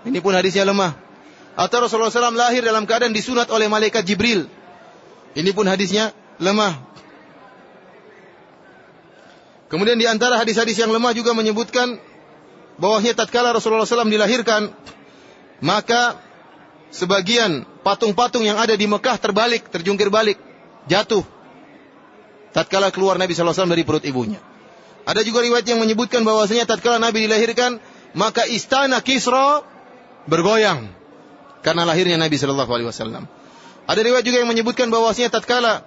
Ini pun hadisnya lemah. Atau Rasulullah SAW lahir dalam keadaan disunat oleh malaikat Jibril. Ini pun hadisnya lemah. Kemudian di antara hadis-hadis yang lemah juga menyebutkan bahwasanya tatkala Rasulullah SAW dilahirkan, maka sebagian patung-patung yang ada di Mekah terbalik, terjungkir balik, jatuh. Tatkala keluar Nabi SAW dari perut ibunya. Ada juga riwayat yang menyebutkan bahwasanya tatkala Nabi dilahirkan, maka istana Kisra bergoyang karena lahirnya Nabi Shallallahu Alaihi Wasallam. Ada riwayat juga yang menyebutkan bahwasanya tatkala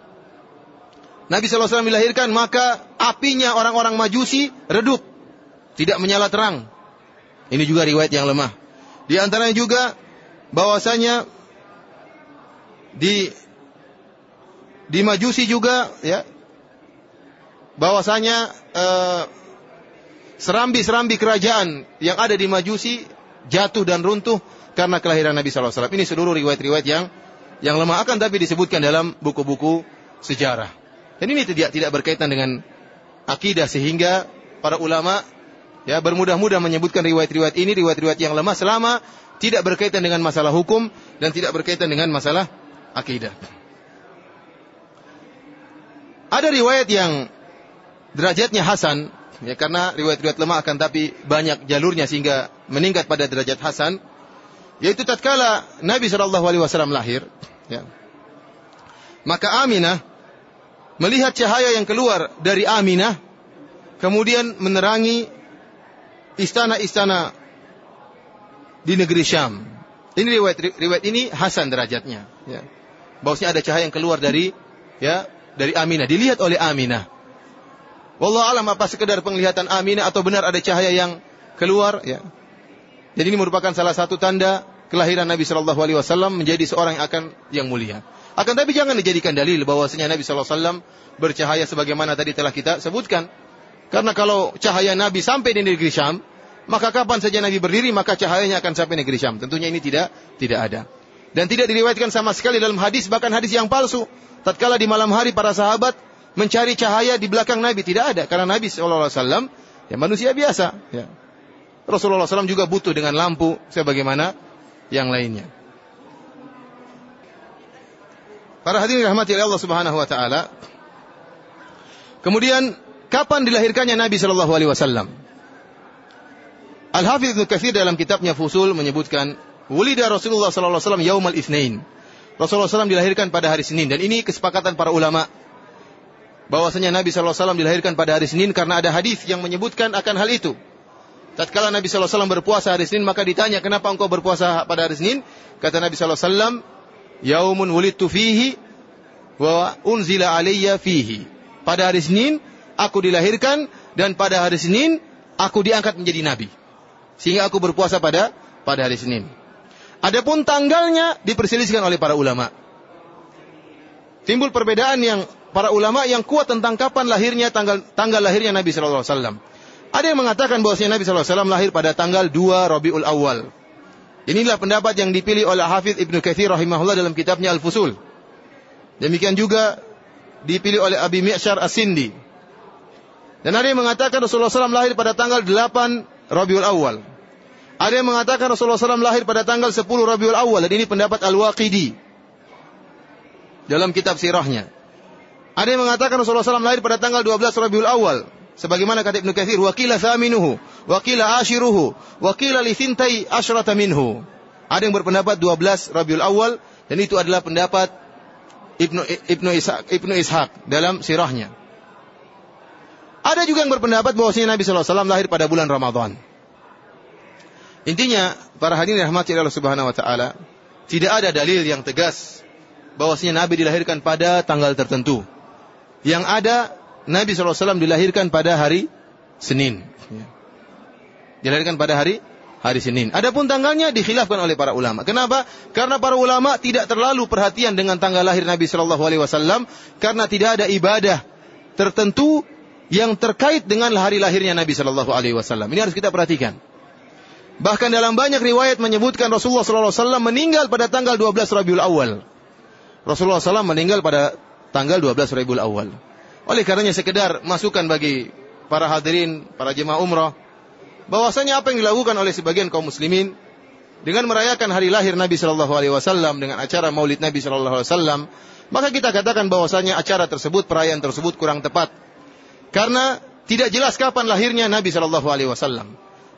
Nabi Wasallam dilahirkan maka apinya orang-orang Majusi redup, tidak menyala terang. Ini juga riwayat yang lemah. Di antaranya juga bahwasanya di di Majusi juga ya bahwasanya eh, serambi-serambi kerajaan yang ada di Majusi jatuh dan runtuh karena kelahiran Nabi SAW. Ini seluruh riwayat-riwayat yang yang lemah akan tapi disebutkan dalam buku-buku sejarah. Dan ini tidak tidak berkaitan dengan akidah sehingga para ulama ya bermudah-mudah menyebutkan riwayat-riwayat ini riwayat-riwayat yang lemah selama tidak berkaitan dengan masalah hukum dan tidak berkaitan dengan masalah akidah. Ada riwayat yang derajatnya hasan ya karena riwayat-riwayat lemah akan tapi banyak jalurnya sehingga meningkat pada derajat hasan yaitu tatkala Nabi Shallallahu alaihi wasallam lahir ya maka Aminah melihat cahaya yang keluar dari Aminah kemudian menerangi istana-istana di negeri Syam ini riwayat riwayat ini hasan derajatnya ya bahwasanya ada cahaya yang keluar dari ya dari Aminah dilihat oleh Aminah Wallah alam apa sekedar penglihatan Aminah atau benar ada cahaya yang keluar ya. Jadi ini merupakan salah satu tanda kelahiran Nabi Shallallahu Alaihi Wasallam menjadi seorang yang akan yang mulia. Akan tapi jangan dijadikan dalil bahwasanya Nabi sallallahu alaihi wasallam bercahaya sebagaimana tadi telah kita sebutkan. Karena kalau cahaya Nabi sampai di negeri Syam, maka kapan saja Nabi berdiri maka cahayanya akan sampai negeri Syam. Tentunya ini tidak tidak ada. Dan tidak diriwayatkan sama sekali dalam hadis bahkan hadis yang palsu. Tatkala di malam hari para sahabat mencari cahaya di belakang Nabi tidak ada karena Nabi wasallam ya manusia biasa ya. Rasulullah SAW juga butuh dengan lampu sebagaimana yang lainnya. Para hadirin rahmati Allah Subhanahu wa taala. Kemudian kapan dilahirkannya Nabi sallallahu alaihi wasallam? Al-Hafidz Ibnu Katsir dalam kitabnya Fusul menyebutkan, "Wulida Rasulullah sallallahu alaihi wasallam yaumal Itsnain." Rasulullah SAW dilahirkan pada hari Senin dan ini kesepakatan para ulama bahwasanya Nabi sallallahu alaihi wasallam dilahirkan pada hari Senin karena ada hadis yang menyebutkan akan hal itu. Tatkala Nabi sallallahu alaihi wasallam berpuasa hari Senin maka ditanya, "Kenapa engkau berpuasa pada hari Senin?" Kata Nabi sallallahu alaihi wasallam, "Yaumun wulidtu fihi wa unzila alayya fihi." Pada hari Senin aku dilahirkan dan pada hari Senin aku diangkat menjadi nabi. Sehingga aku berpuasa pada pada hari Senin. Adapun tanggalnya diperselisihkan oleh para ulama. Timbul perbedaan yang para ulama yang kuat tentang kapan lahirnya tanggal tanggal lahirnya Nabi sallallahu alaihi wasallam. Ada yang mengatakan bahwasanya Nabi sallallahu alaihi wasallam lahir pada tanggal 2 Rabiul Awal. Inilah pendapat yang dipilih oleh Hafidz Ibnu Katsir rahimahullah dalam kitabnya Al-Fusul. Demikian juga dipilih oleh Abi Mi'syar As-Sindi. Dan ada yang mengatakan Rasulullah SAW lahir pada tanggal 8 Rabiul Awal. Ada yang mengatakan Rasulullah SAW lahir pada tanggal 10 Rabiul Awal. Dan ini pendapat Al-Waqidi. Dalam kitab sirahnya. Ada yang mengatakan Rasulullah SAW lahir pada tanggal 12 Rabiul Awal. Sebagaimana kata Ibnu Katsir, wakila thaminuhu, wakila ashiruhu, wakila lithintai asyrata minhu. Ada yang berpendapat 12 Rabiul Awal dan itu adalah pendapat Ibnu Ibnu Ishaq, Ibnu Ishaq dalam sirahnya. Ada juga yang berpendapat bahwasanya Nabi wasallam lahir pada bulan Ramadan. Intinya, para hadirin rahmati Allah Subhanahu wa taala, tidak ada dalil yang tegas bahwasanya Nabi dilahirkan pada tanggal tertentu. Yang ada Nabi SAW dilahirkan pada hari Senin. Dilahirkan pada hari hari Senin. Adapun tanggalnya dikhilafkan oleh para ulama. Kenapa? Karena para ulama tidak terlalu perhatian dengan tanggal lahir Nabi Shallallahu Alaihi Wasallam karena tidak ada ibadah tertentu yang terkait dengan hari lahirnya Nabi Shallallahu Alaihi Wasallam. Ini harus kita perhatikan. Bahkan dalam banyak riwayat menyebutkan Rasulullah SAW meninggal pada tanggal 12 Rabiul Awal. Rasulullah SAW meninggal pada tanggal 12 Rabiul Awal. Oleh karenanya sekedar masukan bagi para hadirin, para jemaah umrah, bahwasanya apa yang dilakukan oleh sebagian kaum muslimin dengan merayakan hari lahir Nabi Shallallahu Alaihi Wasallam dengan acara Maulid Nabi Shallallahu Alaihi Wasallam, maka kita katakan bahwasanya acara tersebut, perayaan tersebut kurang tepat, karena tidak jelas kapan lahirnya Nabi Shallallahu Alaihi Wasallam.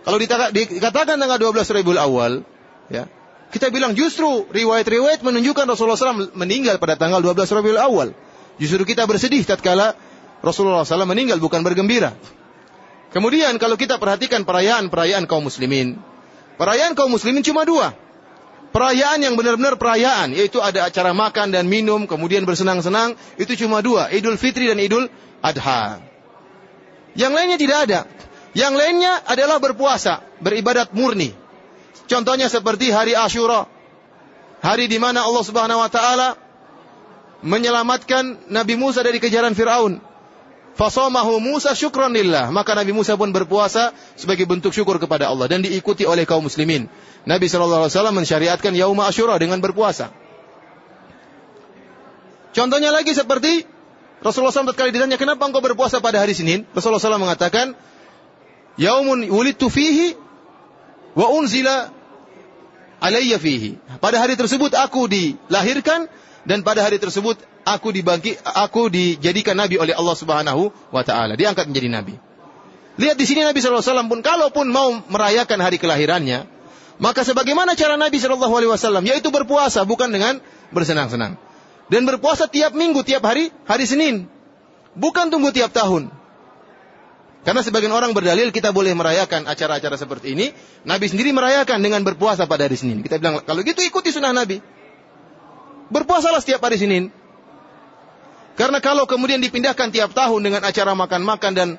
Kalau dikatakan tanggal 12 Rabiul Awal, ya, kita bilang justru riwayat-riwayat menunjukkan Rasulullah SAW meninggal pada tanggal 12 Rabiul Awal. Justru kita bersedih tatkala Rasulullah SAW meninggal bukan bergembira. Kemudian kalau kita perhatikan perayaan-perayaan kaum muslimin, perayaan kaum muslimin cuma dua. Perayaan yang benar-benar perayaan, yaitu ada acara makan dan minum, kemudian bersenang-senang, itu cuma dua, Idul Fitri dan Idul Adha. Yang lainnya tidak ada. Yang lainnya adalah berpuasa, beribadat murni. Contohnya seperti hari Ashura. Hari di mana Allah Subhanahu wa taala menyelamatkan Nabi Musa dari kejaran Firaun. Fasomahu Musa syukran lillah. Maka Nabi Musa pun berpuasa sebagai bentuk syukur kepada Allah dan diikuti oleh kaum muslimin. Nabi SAW mensyariatkan Yauma Ashura dengan berpuasa. Contohnya lagi seperti Rasulullah SAW kali ditanya, kenapa engkau berpuasa pada hari Senin? Rasulullah SAW mengatakan, Yaumun wulidtu fihi wa unzila alayya fihi. Pada hari tersebut aku dilahirkan dan pada hari tersebut aku dibangki aku dijadikan nabi oleh Allah Subhanahu wa taala, diangkat menjadi nabi. Lihat di sini Nabi SAW pun kalaupun mau merayakan hari kelahirannya, maka sebagaimana cara Nabi Shallallahu Alaihi Wasallam, yaitu berpuasa bukan dengan bersenang-senang, dan berpuasa tiap minggu, tiap hari, hari Senin, bukan tunggu tiap tahun. Karena sebagian orang berdalil kita boleh merayakan acara-acara seperti ini. Nabi sendiri merayakan dengan berpuasa pada hari Senin. Kita bilang, kalau gitu ikuti sunnah Nabi. Berpuasalah setiap hari Senin. Karena kalau kemudian dipindahkan tiap tahun dengan acara makan-makan dan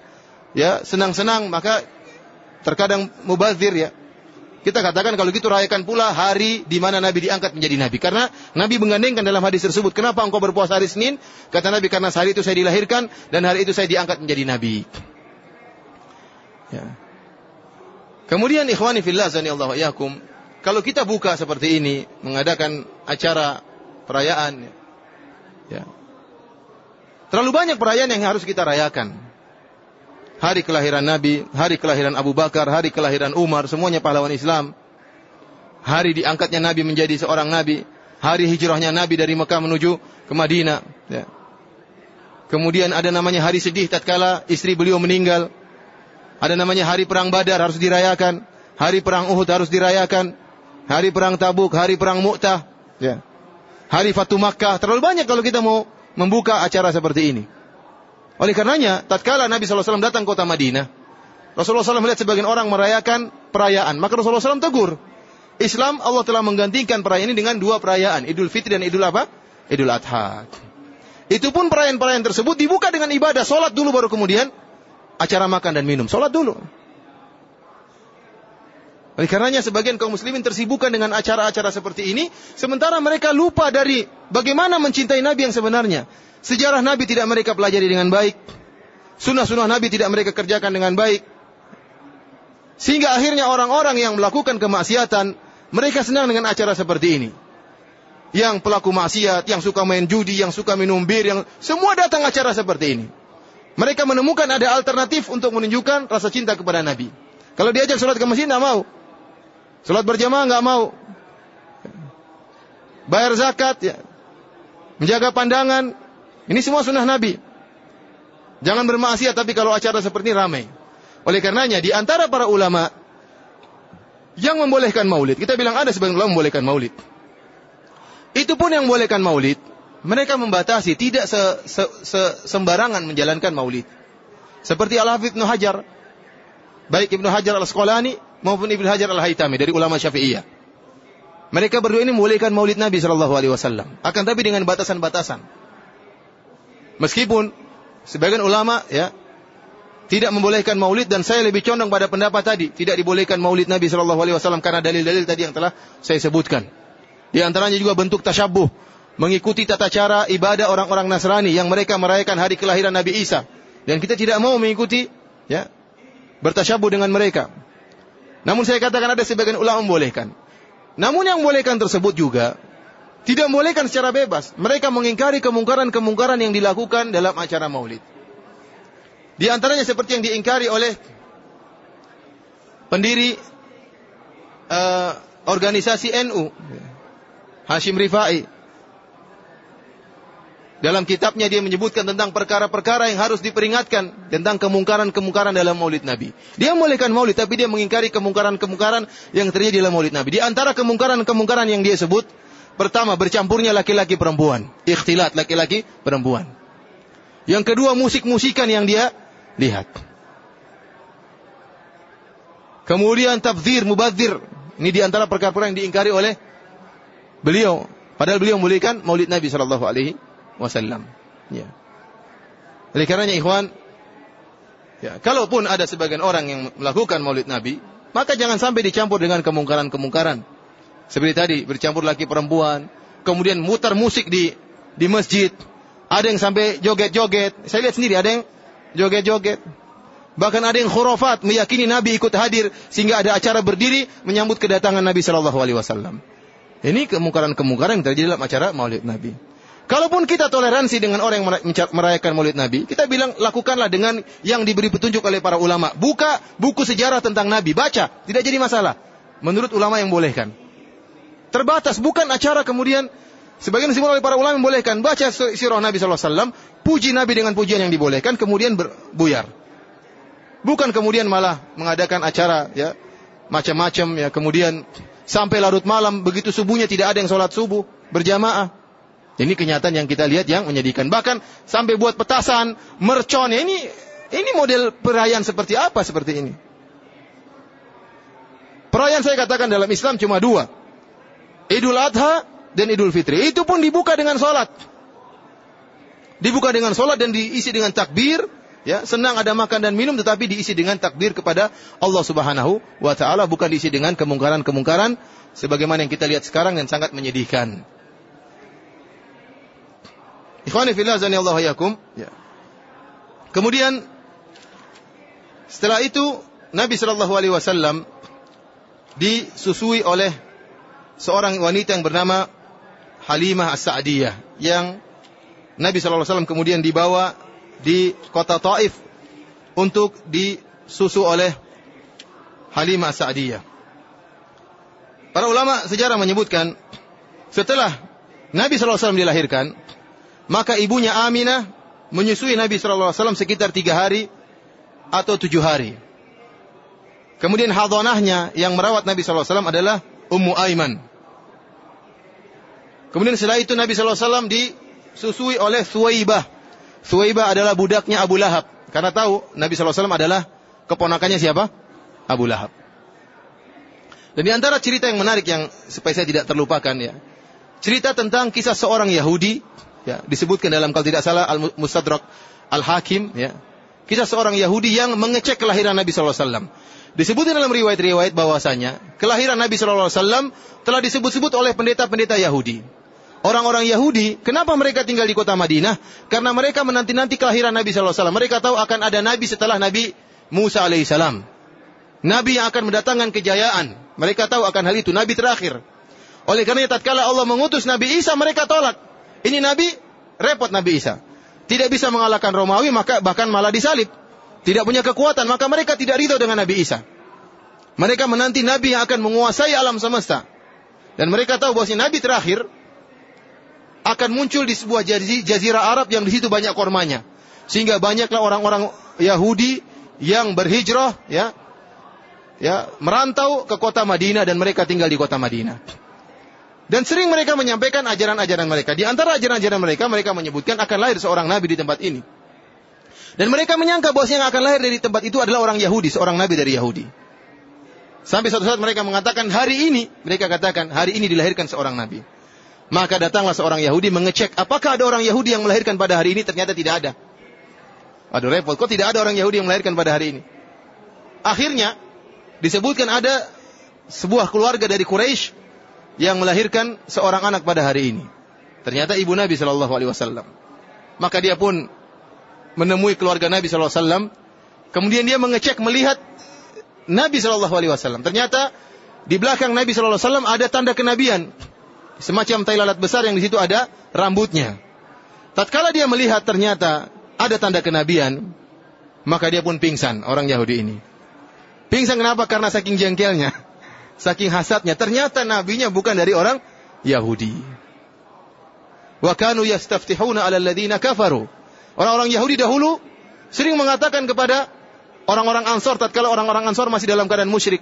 ya senang-senang, maka terkadang mubazir ya. Kita katakan kalau gitu rayakan pula hari di mana Nabi diangkat menjadi Nabi. Karena Nabi menggandengkan dalam hadis tersebut. Kenapa engkau berpuasa hari Senin? Kata Nabi karena hari itu saya dilahirkan dan hari itu saya diangkat menjadi Nabi. Ya. Kemudian ikhwani fillah Allah yakum. Kalau kita buka seperti ini, mengadakan acara perayaan, ya. Terlalu banyak perayaan yang harus kita rayakan hari kelahiran Nabi, hari kelahiran Abu Bakar, hari kelahiran Umar, semuanya pahlawan Islam. Hari diangkatnya Nabi menjadi seorang Nabi, hari hijrahnya Nabi dari Mekah menuju ke Madinah. Ya. Kemudian ada namanya hari sedih tatkala istri beliau meninggal. Ada namanya hari perang Badar harus dirayakan, hari perang Uhud harus dirayakan, hari perang Tabuk, hari perang Mu'tah, ya. Hari Fatu Makkah, terlalu banyak kalau kita mau membuka acara seperti ini. Oleh karenanya, tatkala Nabi SAW datang kota Madinah, Rasulullah SAW melihat sebagian orang merayakan perayaan. Maka Rasulullah SAW tegur. Islam Allah telah menggantikan perayaan ini dengan dua perayaan. Idul Fitri dan Idul apa? Idul Adha. Itu pun perayaan-perayaan tersebut dibuka dengan ibadah. Sholat dulu baru kemudian acara makan dan minum. Sholat dulu. Oleh karenanya sebagian kaum muslimin tersibukkan dengan acara-acara seperti ini. Sementara mereka lupa dari bagaimana mencintai Nabi yang sebenarnya. Sejarah Nabi tidak mereka pelajari dengan baik. Sunnah-sunnah Nabi tidak mereka kerjakan dengan baik. Sehingga akhirnya orang-orang yang melakukan kemaksiatan, mereka senang dengan acara seperti ini. Yang pelaku maksiat, yang suka main judi, yang suka minum bir, yang semua datang acara seperti ini. Mereka menemukan ada alternatif untuk menunjukkan rasa cinta kepada Nabi. Kalau diajak sholat ke masjid, tidak mau. Sholat berjamaah nggak mau. Bayar zakat, ya. menjaga pandangan, ini semua sunnah Nabi. Jangan bermaksiat tapi kalau acara seperti ini ramai. Oleh karenanya di antara para ulama yang membolehkan maulid, kita bilang ada sebagian ulama membolehkan maulid. Itu pun yang membolehkan maulid, mereka membatasi tidak se, se, se, sembarangan menjalankan maulid. Seperti Al-Hafidh Ibnu Hajar, baik Ibnu Hajar Al-Asqalani maupun Ibnu Hajar Al-Haytami dari ulama Syafi'iyah. Mereka berdua ini membolehkan maulid Nabi Shallallahu alaihi wasallam, akan tapi dengan batasan-batasan. Meskipun sebagian ulama ya tidak membolehkan maulid dan saya lebih condong pada pendapat tadi tidak dibolehkan maulid Nabi Shallallahu Alaihi Wasallam karena dalil-dalil tadi yang telah saya sebutkan. Di antaranya juga bentuk tasyabuh mengikuti tata cara ibadah orang-orang Nasrani yang mereka merayakan hari kelahiran Nabi Isa dan kita tidak mau mengikuti ya bertasyabuh dengan mereka. Namun saya katakan ada sebagian ulama membolehkan. Namun yang membolehkan tersebut juga tidak membolehkan secara bebas. Mereka mengingkari kemungkaran-kemungkaran yang dilakukan dalam acara maulid. Di antaranya seperti yang diingkari oleh pendiri uh, organisasi NU, Hashim Rifai. Dalam kitabnya dia menyebutkan tentang perkara-perkara yang harus diperingatkan tentang kemungkaran-kemungkaran dalam maulid Nabi. Dia membolehkan maulid, tapi dia mengingkari kemungkaran-kemungkaran yang terjadi dalam maulid Nabi. Di antara kemungkaran-kemungkaran yang dia sebut, Pertama, bercampurnya laki-laki perempuan. Ikhtilat laki-laki perempuan. Yang kedua, musik-musikan yang dia lihat. Kemudian tabzir, mubazir. Ini di antara perkara-perkara yang diingkari oleh beliau. Padahal beliau memulihkan maulid Nabi Shallallahu Alaihi Wasallam. Ya. Oleh karenanya ikhwan, ya, kalaupun ada sebagian orang yang melakukan maulid Nabi, maka jangan sampai dicampur dengan kemungkaran-kemungkaran. Seperti tadi, bercampur laki perempuan. Kemudian mutar musik di di masjid. Ada yang sampai joget-joget. Saya lihat sendiri, ada yang joget-joget. Bahkan ada yang khurafat, meyakini Nabi ikut hadir sehingga ada acara berdiri menyambut kedatangan Nabi Shallallahu Alaihi Wasallam. Ini kemungkaran-kemungkaran yang terjadi dalam acara Maulid Nabi. Kalaupun kita toleransi dengan orang yang merayakan Maulid Nabi, kita bilang lakukanlah dengan yang diberi petunjuk oleh para ulama. Buka buku sejarah tentang Nabi, baca, tidak jadi masalah. Menurut ulama yang bolehkan terbatas, bukan acara kemudian sebagian disebut oleh para ulama membolehkan baca sirah Nabi SAW, puji Nabi dengan pujian yang dibolehkan, kemudian berbuyar. Bukan kemudian malah mengadakan acara ya macam-macam ya kemudian sampai larut malam begitu subuhnya tidak ada yang sholat subuh berjamaah. Ini kenyataan yang kita lihat yang menyedihkan. Bahkan sampai buat petasan, mercon. Ya, ini ini model perayaan seperti apa seperti ini? Perayaan saya katakan dalam Islam cuma dua. Idul Adha dan Idul Fitri. Itu pun dibuka dengan sholat. Dibuka dengan sholat dan diisi dengan takbir, Ya, senang ada makan dan minum tetapi diisi dengan takbir kepada Allah Subhanahu wa taala bukan diisi dengan kemungkaran-kemungkaran sebagaimana yang kita lihat sekarang yang sangat menyedihkan. Ikhwani fillah Allah. Ya. Kemudian setelah itu Nabi Shallallahu alaihi wasallam disusui oleh seorang wanita yang bernama Halimah As-Sa'diyah yang Nabi Shallallahu alaihi wasallam kemudian dibawa di kota Taif untuk disusu oleh Halimah Sa'diyah. Para ulama sejarah menyebutkan setelah Nabi SAW dilahirkan, maka ibunya Aminah menyusui Nabi SAW sekitar tiga hari atau tujuh hari. Kemudian hadonahnya yang merawat Nabi SAW adalah Ummu Aiman. Kemudian setelah itu Nabi SAW disusui oleh Suwaibah Suwaibah adalah budaknya Abu Lahab. Karena tahu Nabi SAW adalah keponakannya siapa? Abu Lahab. Dan di antara cerita yang menarik yang supaya saya tidak terlupakan ya. Cerita tentang kisah seorang Yahudi ya, disebutkan dalam kalau tidak salah Al-Mustadrak Al-Hakim ya. Kisah seorang Yahudi yang mengecek kelahiran Nabi SAW. Disebutkan dalam riwayat-riwayat bahwasanya kelahiran Nabi SAW telah disebut-sebut oleh pendeta-pendeta Yahudi orang-orang Yahudi, kenapa mereka tinggal di kota Madinah? Karena mereka menanti-nanti kelahiran Nabi SAW. Mereka tahu akan ada Nabi setelah Nabi Musa alaihissalam. Nabi yang akan mendatangkan kejayaan. Mereka tahu akan hal itu. Nabi terakhir. Oleh karena tatkala Allah mengutus Nabi Isa, mereka tolak. Ini Nabi, repot Nabi Isa. Tidak bisa mengalahkan Romawi, maka bahkan malah disalib. Tidak punya kekuatan, maka mereka tidak ridho dengan Nabi Isa. Mereka menanti Nabi yang akan menguasai alam semesta. Dan mereka tahu bahwa si Nabi terakhir akan muncul di sebuah jazirah Arab yang di situ banyak kormanya. Sehingga banyaklah orang-orang Yahudi yang berhijrah ya ya merantau ke kota Madinah dan mereka tinggal di kota Madinah. Dan sering mereka menyampaikan ajaran-ajaran mereka. Di antara ajaran-ajaran mereka, mereka menyebutkan akan lahir seorang nabi di tempat ini. Dan mereka menyangka bahwa yang akan lahir dari tempat itu adalah orang Yahudi, seorang nabi dari Yahudi. Sampai suatu saat mereka mengatakan hari ini, mereka katakan hari ini dilahirkan seorang nabi. Maka datanglah seorang Yahudi mengecek apakah ada orang Yahudi yang melahirkan pada hari ini ternyata tidak ada. Aduh repot, kok tidak ada orang Yahudi yang melahirkan pada hari ini? Akhirnya disebutkan ada sebuah keluarga dari Quraisy yang melahirkan seorang anak pada hari ini. Ternyata ibu Nabi Shallallahu Alaihi Wasallam. Maka dia pun menemui keluarga Nabi Wasallam. Kemudian dia mengecek melihat Nabi Wasallam. Ternyata di belakang Nabi Wasallam ada tanda kenabian semacam tai lalat besar yang di situ ada rambutnya. Tatkala dia melihat ternyata ada tanda kenabian, maka dia pun pingsan orang Yahudi ini. Pingsan kenapa? Karena saking jengkelnya, saking hasadnya. Ternyata nabinya bukan dari orang Yahudi. Wa kanu yastaftihuna 'ala kafaru. Orang-orang Yahudi dahulu sering mengatakan kepada orang-orang Ansor tatkala orang-orang Ansor masih dalam keadaan musyrik,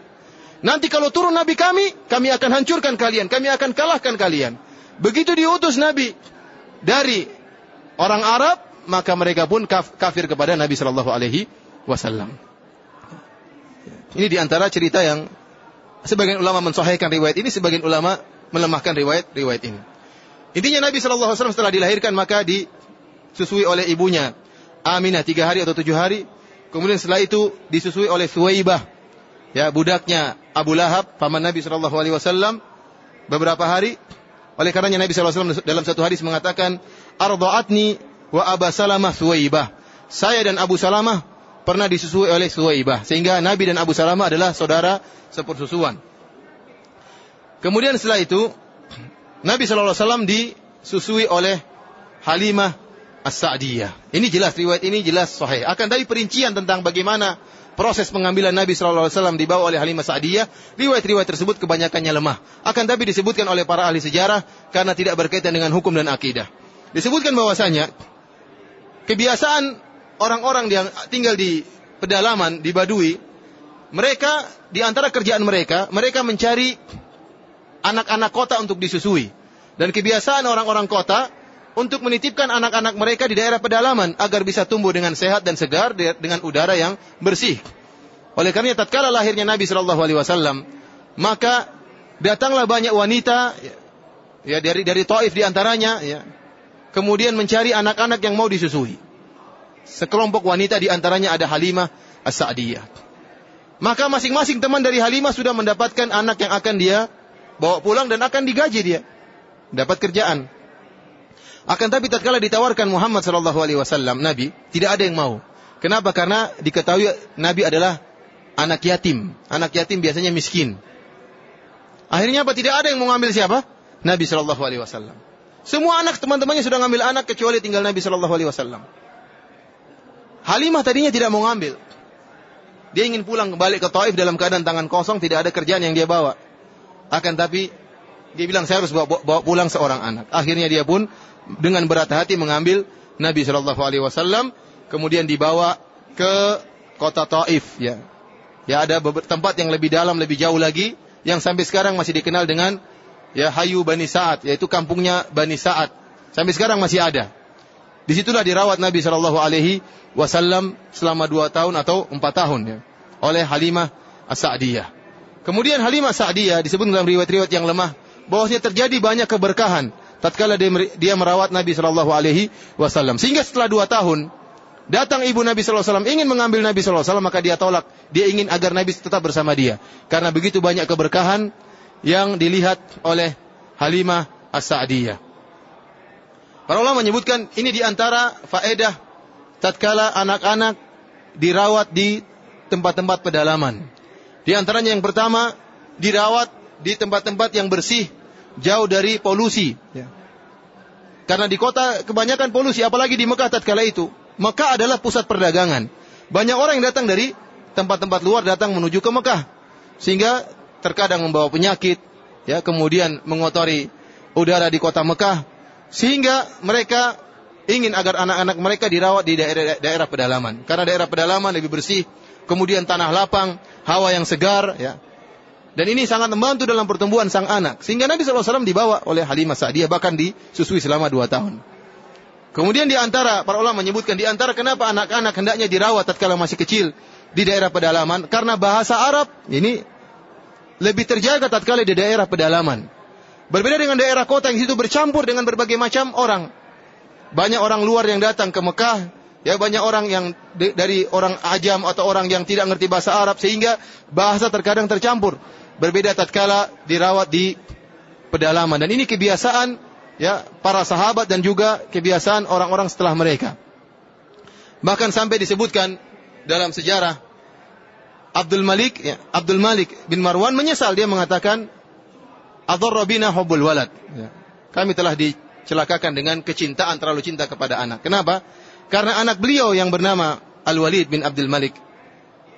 Nanti kalau turun Nabi kami, kami akan hancurkan kalian, kami akan kalahkan kalian. Begitu diutus Nabi dari orang Arab, maka mereka pun kafir kepada Nabi Shallallahu Alaihi Wasallam. Ini di antara cerita yang sebagian ulama mensahihkan riwayat ini, sebagian ulama melemahkan riwayat riwayat ini. Intinya Nabi Shallallahu Alaihi Wasallam setelah dilahirkan maka disusui oleh ibunya Aminah tiga hari atau tujuh hari. Kemudian setelah itu disusui oleh Suwaibah ya budaknya Abu Lahab, paman Nabi Wasallam beberapa hari. Oleh karenanya Nabi SAW dalam satu hadis mengatakan, Ardaatni wa Aba Salamah Suwaibah. Saya dan Abu Salamah pernah disusui oleh Suwaibah. Sehingga Nabi dan Abu Salamah adalah saudara sepersusuan. Kemudian setelah itu, Nabi SAW disusui oleh Halimah As-Sa'diyah. Ini jelas, riwayat ini jelas sahih. Akan dari perincian tentang bagaimana proses pengambilan Nabi Shallallahu Alaihi Wasallam dibawa oleh Halimah Sa'diyah, riwayat-riwayat tersebut kebanyakannya lemah. Akan tapi disebutkan oleh para ahli sejarah karena tidak berkaitan dengan hukum dan akidah. Disebutkan bahwasanya kebiasaan orang-orang yang tinggal di pedalaman di Badui, mereka di antara kerjaan mereka, mereka mencari anak-anak kota untuk disusui. Dan kebiasaan orang-orang kota untuk menitipkan anak-anak mereka di daerah pedalaman agar bisa tumbuh dengan sehat dan segar dengan udara yang bersih. Oleh karena tatkala lahirnya Nabi Shallallahu Alaihi Wasallam, maka datanglah banyak wanita ya dari dari Taif di antaranya ya, kemudian mencari anak-anak yang mau disusui. sekelompok wanita di antaranya ada Halimah As-Sa'diyah. Maka masing-masing teman dari Halimah sudah mendapatkan anak yang akan dia bawa pulang dan akan digaji dia. Dapat kerjaan. Akan tapi tatkala ditawarkan Muhammad sallallahu alaihi wasallam Nabi, tidak ada yang mau. Kenapa? Karena diketahui Nabi adalah anak yatim. Anak yatim biasanya miskin. Akhirnya apa? Tidak ada yang mau ngambil siapa? Nabi sallallahu alaihi wasallam. Semua anak teman-temannya sudah ngambil anak kecuali tinggal Nabi sallallahu alaihi wasallam. Halimah tadinya tidak mau ngambil. Dia ingin pulang kembali ke Taif dalam keadaan tangan kosong, tidak ada kerjaan yang dia bawa. Akan tapi dia bilang saya harus bawa, bawa pulang seorang anak. Akhirnya dia pun dengan berat hati mengambil Nabi Shallallahu Alaihi Wasallam, kemudian dibawa ke kota Taif. Ya, ya ada tempat yang lebih dalam, lebih jauh lagi, yang sampai sekarang masih dikenal dengan ya Hayu Bani Saad, yaitu kampungnya Bani Saad. Sampai sekarang masih ada. Di situlah dirawat Nabi Shallallahu Alaihi Wasallam selama dua tahun atau empat tahun ya, oleh Halimah As-Sa'diyah. Kemudian Halimah Sa'diyah disebut dalam riwayat-riwayat yang lemah bahwasanya terjadi banyak keberkahan tatkala dia, merawat Nabi Shallallahu Alaihi Wasallam. Sehingga setelah dua tahun datang ibu Nabi Shallallahu Alaihi Wasallam ingin mengambil Nabi Shallallahu Alaihi Wasallam maka dia tolak. Dia ingin agar Nabi tetap bersama dia karena begitu banyak keberkahan yang dilihat oleh Halimah As-Sa'diyah. Para ulama menyebutkan ini di antara faedah tatkala anak-anak dirawat di tempat-tempat pedalaman. Di antaranya yang pertama, dirawat di tempat-tempat yang bersih, jauh dari polusi. Ya. Karena di kota kebanyakan polusi, apalagi di Mekah tatkala itu. Mekah adalah pusat perdagangan. Banyak orang yang datang dari tempat-tempat luar datang menuju ke Mekah. Sehingga terkadang membawa penyakit, ya kemudian mengotori udara di kota Mekah. Sehingga mereka ingin agar anak-anak mereka dirawat di daerah, daerah pedalaman. Karena daerah pedalaman lebih bersih, kemudian tanah lapang, hawa yang segar, ya. Dan ini sangat membantu dalam pertumbuhan sang anak. Sehingga Nabi SAW dibawa oleh Halimah Sa'diyah bahkan disusui selama dua tahun. Kemudian di antara, para ulama menyebutkan di antara kenapa anak-anak hendaknya dirawat tatkala masih kecil di daerah pedalaman. Karena bahasa Arab ini lebih terjaga tatkala di daerah pedalaman. Berbeda dengan daerah kota yang situ bercampur dengan berbagai macam orang. Banyak orang luar yang datang ke Mekah, ya banyak orang yang dari orang ajam atau orang yang tidak ngerti bahasa Arab sehingga bahasa terkadang tercampur. Berbeda tatkala dirawat di pedalaman dan ini kebiasaan ya para sahabat dan juga kebiasaan orang-orang setelah mereka. Bahkan sampai disebutkan dalam sejarah Abdul Malik ya, Abdul Malik bin Marwan menyesal dia mengatakan Adharra bina hubbul walad. Ya. Kami telah di celakakan dengan kecintaan terlalu cinta kepada anak. Kenapa? Karena anak beliau yang bernama Al-Walid bin Abdul Malik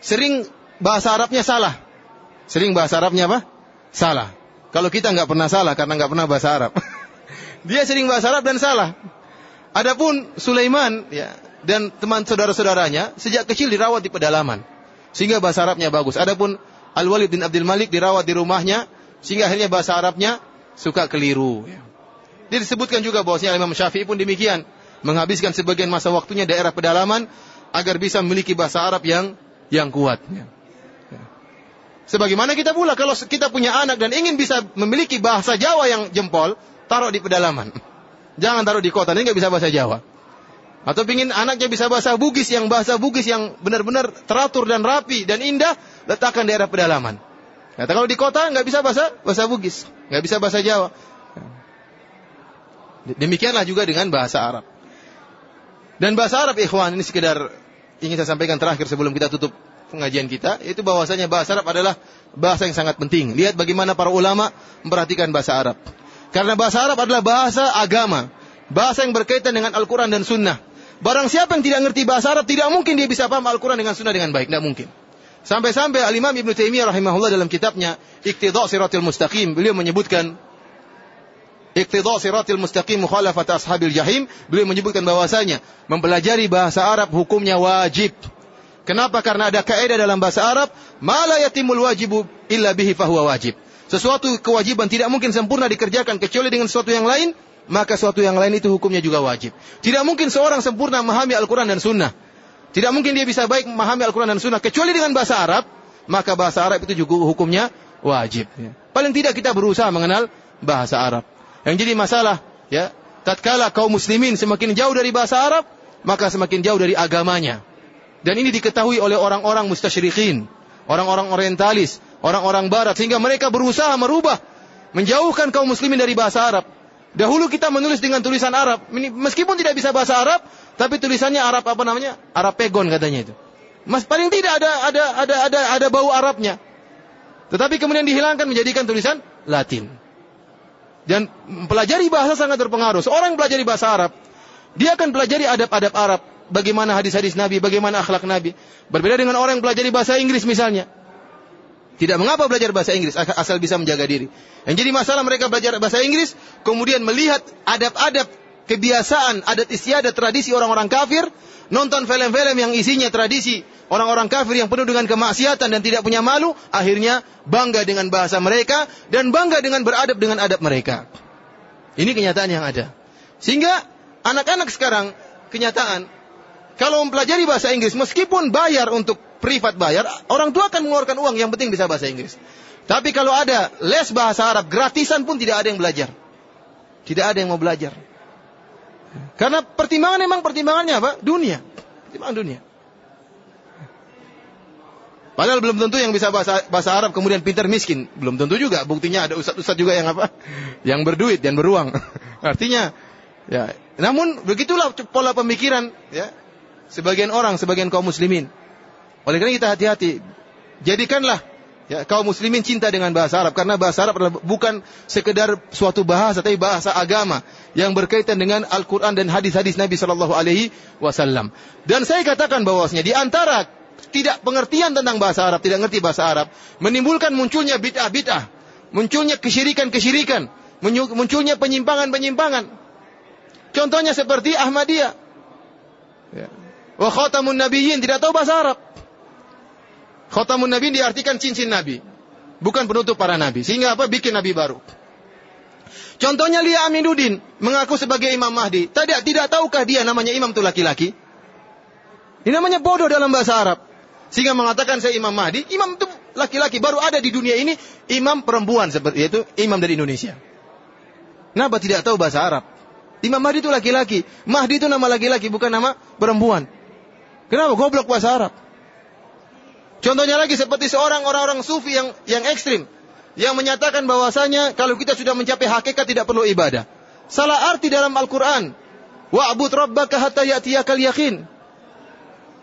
sering bahasa Arabnya salah. Sering bahasa Arabnya apa? Salah. Kalau kita nggak pernah salah karena nggak pernah bahasa Arab. Dia sering bahasa Arab dan salah. Adapun Sulaiman ya, dan teman saudara-saudaranya sejak kecil dirawat di pedalaman sehingga bahasa Arabnya bagus. Adapun Al-Walid bin Abdul Malik dirawat di rumahnya sehingga akhirnya bahasa Arabnya suka keliru. Dia disebutkan juga bahwasanya Imam Syafi'i pun demikian, menghabiskan sebagian masa waktunya daerah pedalaman agar bisa memiliki bahasa Arab yang yang kuat. Ya. Sebagaimana kita pula kalau kita punya anak dan ingin bisa memiliki bahasa Jawa yang jempol, taruh di pedalaman. Jangan taruh di kota, ini nggak bisa bahasa Jawa. Atau ingin anaknya bisa bahasa Bugis yang bahasa Bugis yang benar-benar teratur dan rapi dan indah, letakkan daerah pedalaman. Nah, kalau di kota nggak bisa bahasa bahasa Bugis, nggak bisa bahasa Jawa. Demikianlah juga dengan bahasa Arab. Dan bahasa Arab ikhwan ini sekedar ingin saya sampaikan terakhir sebelum kita tutup pengajian kita, yaitu bahwasanya bahasa Arab adalah bahasa yang sangat penting. Lihat bagaimana para ulama memperhatikan bahasa Arab. Karena bahasa Arab adalah bahasa agama, bahasa yang berkaitan dengan Al-Quran dan Sunnah. Barang siapa yang tidak ngerti bahasa Arab, tidak mungkin dia bisa paham Al-Quran dengan Sunnah dengan baik, tidak mungkin. Sampai-sampai Al-Imam Ibn Taimiyah rahimahullah dalam kitabnya Iqtidha Siratil Mustaqim, beliau menyebutkan Iqtidha siratil mustaqim mukhalafat ashabil jahim. Beliau menyebutkan bahwasanya mempelajari bahasa Arab hukumnya wajib. Kenapa? Karena ada kaidah dalam bahasa Arab, mala yatimul wajibu illa bihi fahuwa wajib. Sesuatu kewajiban tidak mungkin sempurna dikerjakan kecuali dengan sesuatu yang lain, maka sesuatu yang lain itu hukumnya juga wajib. Tidak mungkin seorang sempurna memahami Al-Quran dan Sunnah. Tidak mungkin dia bisa baik memahami Al-Quran dan Sunnah kecuali dengan bahasa Arab, maka bahasa Arab itu juga hukumnya wajib. Paling tidak kita berusaha mengenal bahasa Arab. Yang jadi masalah, ya, tatkala kaum muslimin semakin jauh dari bahasa Arab, maka semakin jauh dari agamanya. Dan ini diketahui oleh orang-orang mustasyrikin, orang-orang orientalis, orang-orang barat sehingga mereka berusaha merubah menjauhkan kaum muslimin dari bahasa Arab. Dahulu kita menulis dengan tulisan Arab, meskipun tidak bisa bahasa Arab, tapi tulisannya Arab apa namanya? Arab pegon katanya itu. Mas paling tidak ada ada ada ada ada bau Arabnya. Tetapi kemudian dihilangkan menjadikan tulisan Latin. Dan pelajari bahasa sangat berpengaruh. Seorang yang pelajari bahasa Arab, dia akan pelajari adab-adab Arab, bagaimana hadis-hadis Nabi, bagaimana akhlak Nabi. Berbeda dengan orang yang pelajari bahasa Inggris misalnya. Tidak mengapa belajar bahasa Inggris asal bisa menjaga diri. Yang jadi masalah mereka belajar bahasa Inggris kemudian melihat adab-adab kebiasaan, adat istiadat, tradisi orang-orang kafir, nonton film-film yang isinya tradisi orang-orang kafir yang penuh dengan kemaksiatan dan tidak punya malu, akhirnya bangga dengan bahasa mereka dan bangga dengan beradab dengan adab mereka. Ini kenyataan yang ada. Sehingga anak-anak sekarang kenyataan kalau mempelajari bahasa Inggris meskipun bayar untuk privat bayar, orang tua akan mengeluarkan uang, yang penting bisa bahasa Inggris. Tapi kalau ada les bahasa Arab gratisan pun tidak ada yang belajar. Tidak ada yang mau belajar. Karena pertimbangan memang pertimbangannya apa? Dunia. Pertimbangan dunia. Padahal belum tentu yang bisa bahasa, bahasa Arab kemudian pintar miskin. Belum tentu juga. Buktinya ada ustadz-ustadz juga yang apa? Yang berduit dan beruang. Artinya, ya. Namun begitulah pola pemikiran, ya. Sebagian orang, sebagian kaum muslimin. Oleh karena kita hati-hati. Jadikanlah ya, kaum muslimin cinta dengan bahasa Arab karena bahasa Arab bukan sekedar suatu bahasa tapi bahasa agama yang berkaitan dengan Al-Qur'an dan hadis-hadis Nabi Shallallahu alaihi wasallam. Dan saya katakan bahwasanya di antara tidak pengertian tentang bahasa Arab, tidak ngerti bahasa Arab, menimbulkan munculnya bid'ah-bid'ah, munculnya kesyirikan-kesyirikan, munculnya penyimpangan-penyimpangan. Contohnya seperti Ahmadiyah. Ya. Wa khatamun nabiyyin tidak tahu bahasa Arab. Khatamun Nabi diartikan cincin Nabi. Bukan penutup para Nabi. Sehingga apa? Bikin Nabi baru. Contohnya Lia Aminuddin mengaku sebagai Imam Mahdi. Tidak, tidak tahukah dia namanya imam itu laki-laki? Ini namanya bodoh dalam bahasa Arab. Sehingga mengatakan saya Imam Mahdi. Imam itu laki-laki. Baru ada di dunia ini imam perempuan. seperti Yaitu imam dari Indonesia. Kenapa tidak tahu bahasa Arab? Imam Mahdi itu laki-laki. Mahdi itu nama laki-laki bukan nama perempuan. Kenapa? Goblok bahasa Arab. Contohnya lagi seperti seorang orang-orang sufi yang yang ekstrim yang menyatakan bahwasanya kalau kita sudah mencapai hakikat tidak perlu ibadah. Salah arti dalam Al-Qur'an. Wa'bud rabbaka hatta ya'tiyakal yakin.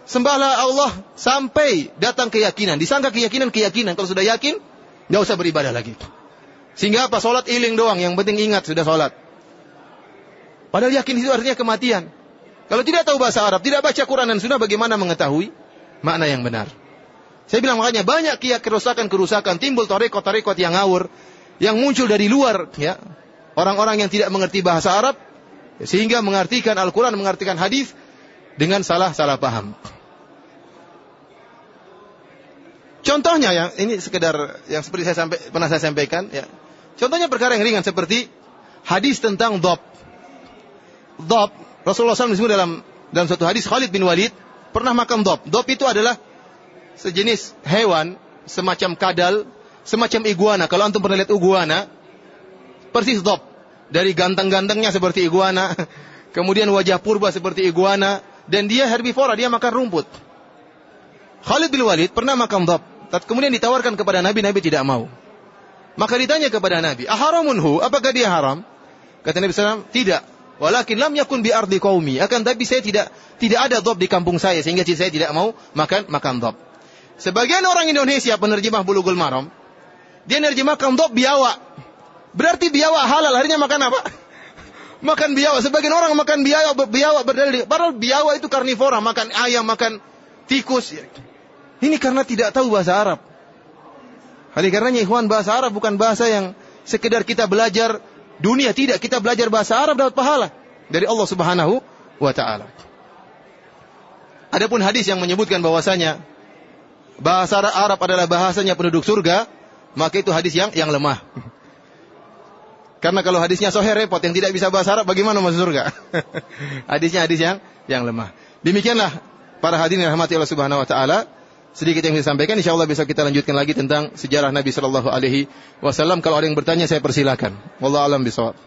Sembahlah Allah sampai datang keyakinan. Disangka keyakinan keyakinan. Kalau sudah yakin, nggak usah beribadah lagi. Sehingga apa? Salat iling doang. Yang penting ingat sudah salat. Padahal yakin itu artinya kematian. Kalau tidak tahu bahasa Arab, tidak baca Quran dan Sunnah, bagaimana mengetahui makna yang benar? Saya bilang makanya banyak kia kerusakan-kerusakan timbul tarekat-tarekat yang ngawur yang muncul dari luar ya. Orang-orang yang tidak mengerti bahasa Arab sehingga mengartikan Al-Qur'an, mengartikan hadis dengan salah-salah paham. Contohnya yang ini sekedar yang seperti saya sampai pernah saya sampaikan ya. Contohnya perkara yang ringan seperti hadis tentang dob. Dob Rasulullah SAW disebut dalam dalam satu hadis Khalid bin Walid pernah makan dob. Dob itu adalah sejenis hewan semacam kadal, semacam iguana. Kalau antum pernah lihat iguana, persis dop. Dari ganteng-gantengnya seperti iguana, kemudian wajah purba seperti iguana, dan dia herbivora, dia makan rumput. Khalid bin Walid pernah makan dop. Kemudian ditawarkan kepada Nabi, Nabi tidak mau. Maka ditanya kepada Nabi, aharamunhu, apakah dia haram? Kata Nabi SAW, tidak. Walakin lam yakun bi ardi qaumi. Akan tapi saya tidak tidak ada dop di kampung saya sehingga saya tidak mau makan makan dop. Sebagian orang Indonesia penerjemah bulughul maram, dia nerjemahkan untuk biawa. Berarti biawa halal, akhirnya makan apa? makan biawa. Sebagian orang makan biawa, biawa berdalil. Padahal biawa itu karnivora, makan ayam, makan tikus. Ini karena tidak tahu bahasa Arab. Oleh karenanya ikhwan bahasa Arab bukan bahasa yang sekedar kita belajar dunia. Tidak, kita belajar bahasa Arab dapat pahala. Dari Allah subhanahu wa ta'ala. Adapun hadis yang menyebutkan bahwasanya bahasa Arab adalah bahasanya penduduk surga, maka itu hadis yang yang lemah. Karena kalau hadisnya soher repot yang tidak bisa bahasa Arab bagaimana masuk surga? hadisnya hadis yang yang lemah. Demikianlah para hadirin rahmati Allah Subhanahu wa taala. Sedikit yang saya sampaikan, insya Allah bisa kita lanjutkan lagi tentang sejarah Nabi Shallallahu Alaihi Wasallam. Kalau ada yang bertanya, saya persilakan. Wallahu alam bisawab.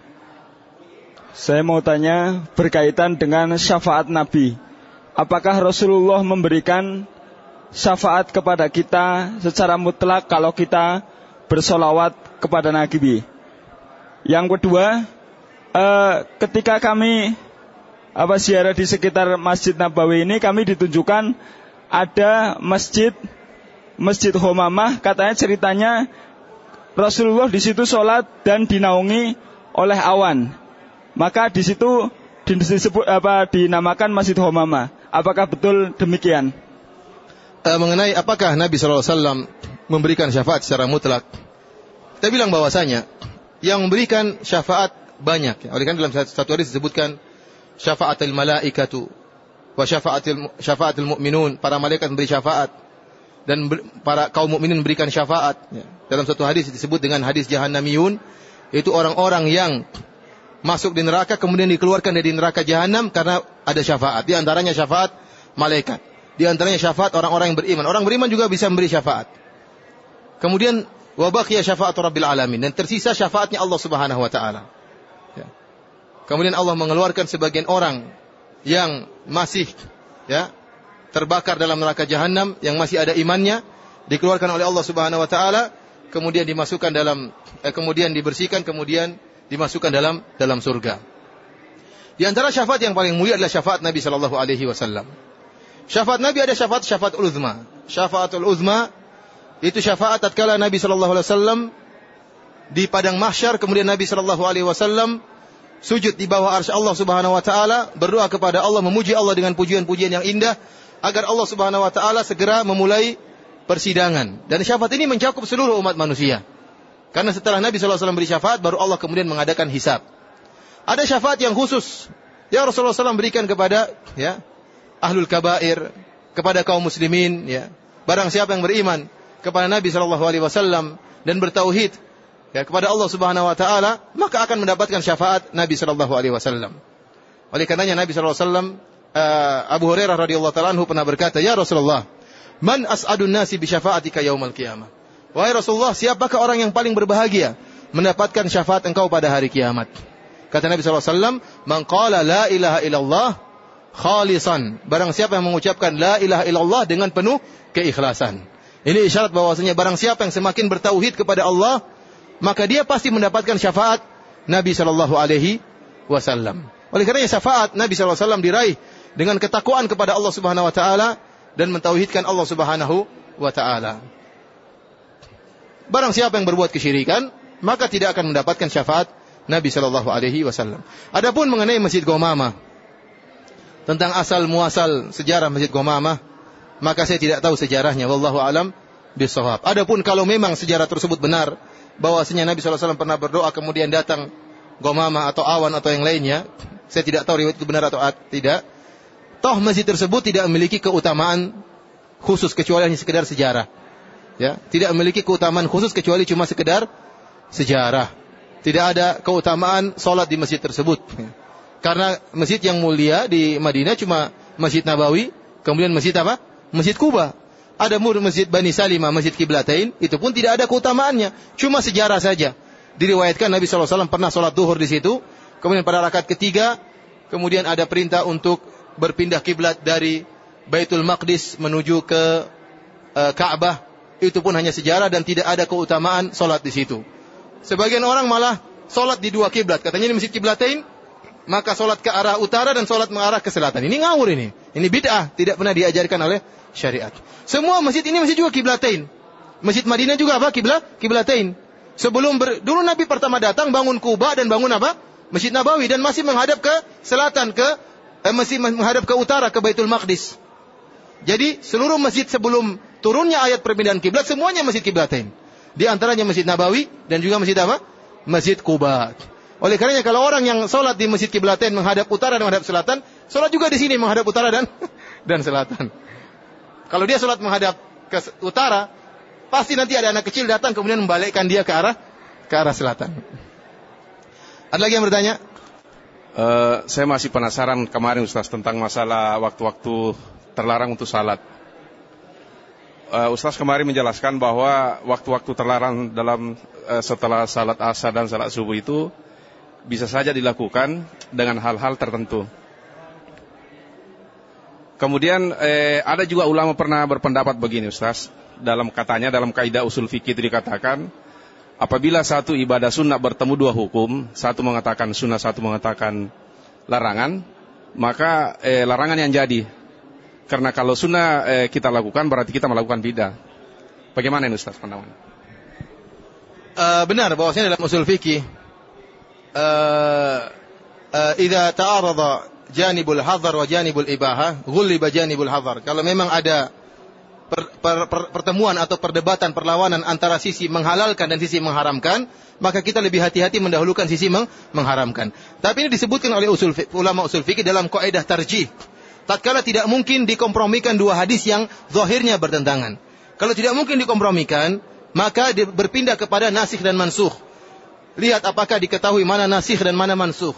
Saya mau tanya berkaitan dengan syafaat Nabi. Apakah Rasulullah memberikan syafaat kepada kita secara mutlak kalau kita bersolawat kepada Nabi? Yang kedua, eh, ketika kami apa ziarah di sekitar Masjid Nabawi ini, kami ditunjukkan ada masjid Masjid Homamah. Katanya ceritanya Rasulullah di situ sholat dan dinaungi oleh awan. Maka di situ disebut apa dinamakan Masjid Homama. Apakah betul demikian? Uh, mengenai apakah Nabi SAW memberikan syafaat secara mutlak? Kita bilang bahwasanya yang memberikan syafaat banyak. Oleh karena dalam satu hadis disebutkan syafaatul malaikatu wa syafaatul syafaatul mu'minun, para malaikat memberi syafaat dan para kaum mukminin memberikan syafaat. Ya. Dalam satu hadis disebut dengan hadis jahannamiyun, itu orang-orang yang masuk di neraka kemudian dikeluarkan dari neraka jahanam karena ada syafaat. Di antaranya syafaat malaikat. Di antaranya syafaat orang-orang yang beriman. Orang beriman juga bisa memberi syafaat. Kemudian wabaqiya syafaat Rabbil alamin dan tersisa syafaatnya Allah Subhanahu wa taala. Ya. Kemudian Allah mengeluarkan sebagian orang yang masih ya terbakar dalam neraka jahanam yang masih ada imannya dikeluarkan oleh Allah Subhanahu wa taala kemudian dimasukkan dalam eh, kemudian dibersihkan kemudian dimasukkan dalam dalam surga. Di antara syafaat yang paling mulia adalah syafaat Nabi Shallallahu Alaihi Wasallam. Syafaat Nabi ada syafaat syafaat uzma. Syafaatul uzma itu syafaat tatkala Nabi Shallallahu Alaihi Wasallam di padang mahsyar kemudian Nabi Shallallahu Alaihi Wasallam sujud di bawah arsy Allah Subhanahu Wa Taala berdoa kepada Allah memuji Allah dengan pujian-pujian yang indah agar Allah Subhanahu Wa Taala segera memulai persidangan dan syafaat ini mencakup seluruh umat manusia. Karena setelah Nabi SAW beri syafaat, baru Allah kemudian mengadakan hisab. Ada syafaat yang khusus. Ya Rasulullah SAW berikan kepada ya ahlul kabair, kepada kaum muslimin, ya. Barang siapa yang beriman kepada Nabi SAW dan bertauhid ya, kepada Allah Subhanahu Wa Taala, maka akan mendapatkan syafaat Nabi Shallallahu Alaihi Wasallam. Oleh karenanya Nabi Shallallahu Alaihi Wasallam uh, Abu Hurairah radhiyallahu taala pernah berkata, "Ya Rasulullah, man as'adun nasi bi syafaatika yaumal qiyamah?" Wahai Rasulullah, siapakah orang yang paling berbahagia mendapatkan syafaat engkau pada hari kiamat? Kata Nabi SAW, Man qala la ilaha illallah khalisan. Barang siapa yang mengucapkan la ilaha illallah dengan penuh keikhlasan. Ini isyarat bahwasanya barang siapa yang semakin bertauhid kepada Allah, maka dia pasti mendapatkan syafaat Nabi Shallallahu Alaihi Wasallam. Oleh karena syafaat Nabi Shallallahu Alaihi Wasallam diraih dengan ketakwaan kepada Allah Subhanahu Wa Taala dan mentauhidkan Allah Subhanahu Wa Taala. Barang siapa yang berbuat kesyirikan, maka tidak akan mendapatkan syafaat Nabi Shallallahu Alaihi Wasallam. Adapun mengenai Masjid Gomama, tentang asal muasal sejarah Masjid Gomama, maka saya tidak tahu sejarahnya. Wallahu alam bisawab. Adapun kalau memang sejarah tersebut benar, bahwasanya Nabi SAW pernah berdoa kemudian datang Gomama atau awan atau yang lainnya, saya tidak tahu riwayat itu benar atau tidak. Toh masjid tersebut tidak memiliki keutamaan khusus kecuali hanya sekedar sejarah ya, tidak memiliki keutamaan khusus kecuali cuma sekedar sejarah. Tidak ada keutamaan solat di masjid tersebut. Karena masjid yang mulia di Madinah cuma Masjid Nabawi, kemudian masjid apa? Masjid Kuba. Ada mur masjid Bani Salimah, masjid Kiblatain, itu pun tidak ada keutamaannya, cuma sejarah saja. Diriwayatkan Nabi SAW pernah sholat duhur di situ, kemudian pada rakaat ketiga, kemudian ada perintah untuk berpindah kiblat dari Baitul Maqdis menuju ke uh, Ka'bah itu pun hanya sejarah dan tidak ada keutamaan solat di situ. Sebagian orang malah solat di dua kiblat. Katanya ini masjid kiblatain, maka solat ke arah utara dan solat mengarah ke selatan. Ini ngawur ini. Ini bid'ah, tidak pernah diajarkan oleh syariat. Semua masjid ini masjid juga kiblatain. Masjid Madinah juga apa? Kiblat, kiblatain. Sebelum ber, dulu Nabi pertama datang bangun Kuba dan bangun apa? Masjid Nabawi dan masih menghadap ke selatan ke eh, masih menghadap ke utara ke Baitul Maqdis. Jadi seluruh masjid sebelum turunnya ayat perpindahan kiblat semuanya masjid kiblatain. Di antaranya Masjid Nabawi dan juga masjid apa? Masjid Kuba. Oleh karenanya kalau orang yang sholat di Masjid Kiblatain menghadap utara dan menghadap selatan, sholat juga di sini menghadap utara dan dan selatan. Kalau dia sholat menghadap ke utara, pasti nanti ada anak kecil datang kemudian membalikkan dia ke arah ke arah selatan. Ada lagi yang bertanya? Uh, saya masih penasaran kemarin Ustaz tentang masalah waktu-waktu terlarang untuk salat uh, Ustaz kemarin menjelaskan bahwa waktu-waktu terlarang dalam uh, setelah salat asar dan salat subuh itu bisa saja dilakukan dengan hal-hal tertentu. Kemudian eh, ada juga ulama pernah berpendapat begini Ustaz, dalam katanya dalam kaidah usul fikih dikatakan apabila satu ibadah sunnah bertemu dua hukum, satu mengatakan sunnah, satu mengatakan larangan, maka eh, larangan yang jadi. Karena kalau sunnah eh, kita lakukan berarti kita melakukan bidah. Bagaimana ini Ustaz pandangan? Uh, benar bahwasanya dalam usul fikih ta'arada janibul hadar wa janibul ibahah, ghuliba janibul hadar. Kalau memang ada per, per, per, pertemuan atau perdebatan perlawanan antara sisi menghalalkan dan sisi mengharamkan, maka kita lebih hati-hati mendahulukan sisi meng, mengharamkan. Tapi ini disebutkan oleh usul ulama usul fikih dalam kaidah tarjih. Tatkala tidak mungkin dikompromikan dua hadis yang zahirnya bertentangan. Kalau tidak mungkin dikompromikan, maka berpindah kepada nasih dan mansuh. Lihat apakah diketahui mana nasih dan mana mansuh.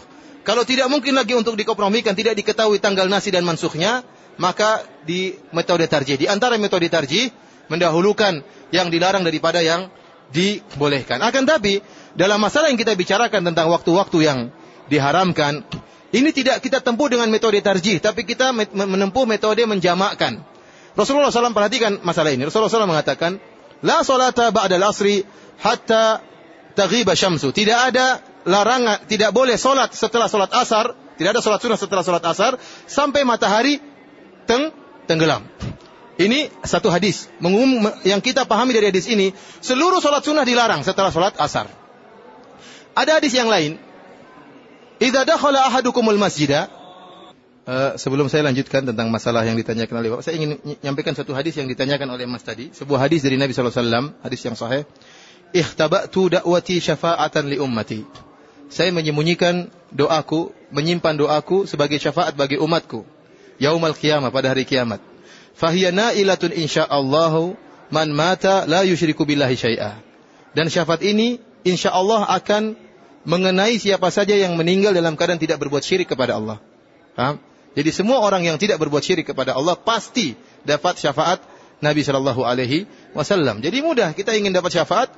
Kalau tidak mungkin lagi untuk dikompromikan, tidak diketahui tanggal nasi dan mansuhnya, maka di metode tarjih. Di antara metode tarjih, mendahulukan yang dilarang daripada yang dibolehkan. Akan tapi, dalam masalah yang kita bicarakan tentang waktu-waktu yang diharamkan, ini tidak kita tempuh dengan metode tarjih, tapi kita menempuh metode menjamakkan. Rasulullah SAW perhatikan masalah ini. Rasulullah SAW mengatakan, La salata ba'dal asri hatta taghiba syamsu. Tidak ada larangan, tidak boleh solat setelah solat asar, tidak ada solat sunnah setelah solat asar, sampai matahari teng, tenggelam. Ini satu hadis. Mengumum, yang kita pahami dari hadis ini, seluruh solat sunnah dilarang setelah solat asar. Ada hadis yang lain. Idza dakhala ahadukumul masjidah Uh, sebelum saya lanjutkan tentang masalah yang ditanyakan oleh Bapak, saya ingin menyampaikan satu hadis yang ditanyakan oleh Mas tadi. Sebuah hadis dari Nabi SAW, hadis yang sahih. Ikhtaba'tu da'wati syafa'atan li ummati saya menyembunyikan doaku, menyimpan doaku sebagai syafaat bagi umatku. Yaumal qiyamah pada hari kiamat. Fahiya na'ilatun insyaallah man mata la yusyriku billahi syai'a. Dan syafaat ini insyaallah akan mengenai siapa saja yang meninggal dalam keadaan tidak berbuat syirik kepada Allah. Paham? Jadi semua orang yang tidak berbuat syirik kepada Allah pasti dapat syafaat Nabi Shallallahu Alaihi Wasallam. Jadi mudah kita ingin dapat syafaat,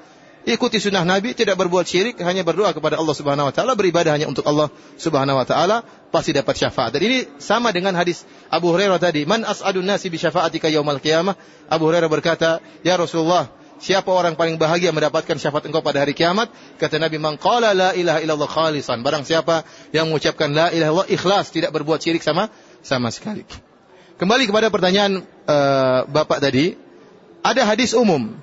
ikuti sunnah Nabi, tidak berbuat syirik, hanya berdoa kepada Allah Subhanahu wa taala, beribadah hanya untuk Allah Subhanahu wa taala, pasti dapat syafaat. Dan ini sama dengan hadis Abu Hurairah tadi, "Man as'adun nasi bi syafaatika yaumal qiyamah?" Abu Hurairah berkata, "Ya Rasulullah, siapa orang paling bahagia mendapatkan syafaat engkau pada hari kiamat?" Kata Nabi, "Man qala la ilaha illallah khalisan." Barang siapa yang mengucapkan la ilaha illallah ikhlas, tidak berbuat syirik sama sama sekali. Kembali kepada pertanyaan uh, Bapak tadi, ada hadis umum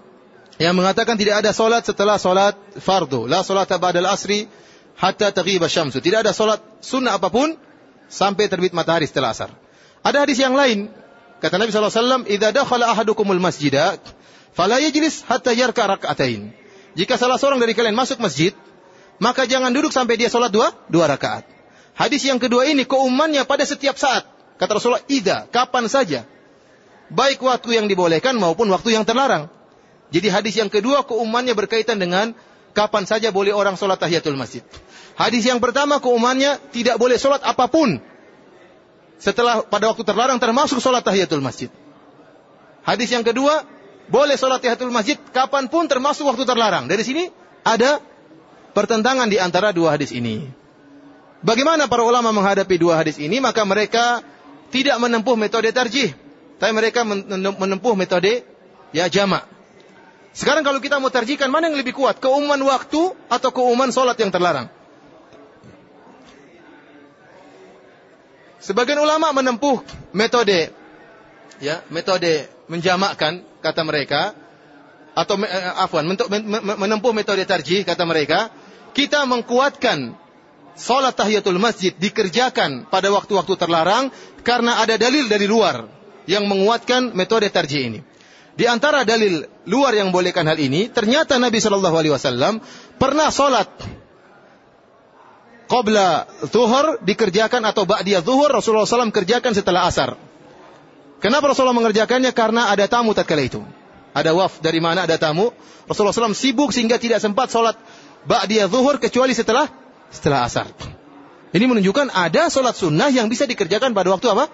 yang mengatakan tidak ada solat setelah solat fardu. La solat ba'dal asri hatta taghiba syamsu. Tidak ada solat sunnah apa pun sampai terbit matahari setelah asar. Ada hadis yang lain. Kata Nabi SAW, Idza dakhala ahadukumul masjidah, fala yajlis hatta yarka rak'atain. Jika salah seorang dari kalian masuk masjid, maka jangan duduk sampai dia solat dua, dua rakaat. Hadis yang kedua ini keumumannya pada setiap saat. Kata Rasulullah, Ida, kapan saja. Baik waktu yang dibolehkan maupun waktu yang terlarang. Jadi hadis yang kedua keumumannya berkaitan dengan kapan saja boleh orang sholat tahiyatul masjid. Hadis yang pertama keumumannya tidak boleh sholat apa pun. Setelah pada waktu terlarang termasuk sholat tahiyatul masjid. Hadis yang kedua, boleh sholat tahiyatul masjid kapan pun termasuk waktu terlarang. Dari sini ada pertentangan di antara dua hadis ini. Bagaimana para ulama menghadapi dua hadis ini? Maka mereka tidak menempuh metode tarjih. Tapi mereka menempuh metode ya jamak. Sekarang kalau kita mau terjikan, mana yang lebih kuat? Keumuman waktu atau keumuman solat yang terlarang? Sebagian ulama menempuh metode ya, metode menjamakkan kata mereka atau eh, afwan menempuh metode tarjih kata mereka, kita mengkuatkan salat tahiyatul masjid dikerjakan pada waktu-waktu terlarang karena ada dalil dari luar yang menguatkan metode tarjih ini. Di antara dalil luar yang bolehkan hal ini, ternyata Nabi Shallallahu Alaihi Wasallam pernah sholat qabla zuhur dikerjakan atau ba'diyah zuhur Rasulullah SAW kerjakan setelah asar. Kenapa Rasulullah mengerjakannya? Karena ada tamu tatkala itu. Ada waf dari mana ada tamu. Rasulullah SAW sibuk sehingga tidak sempat sholat ba'diyah zuhur kecuali setelah setelah asar. Ini menunjukkan ada sholat sunnah yang bisa dikerjakan pada waktu apa?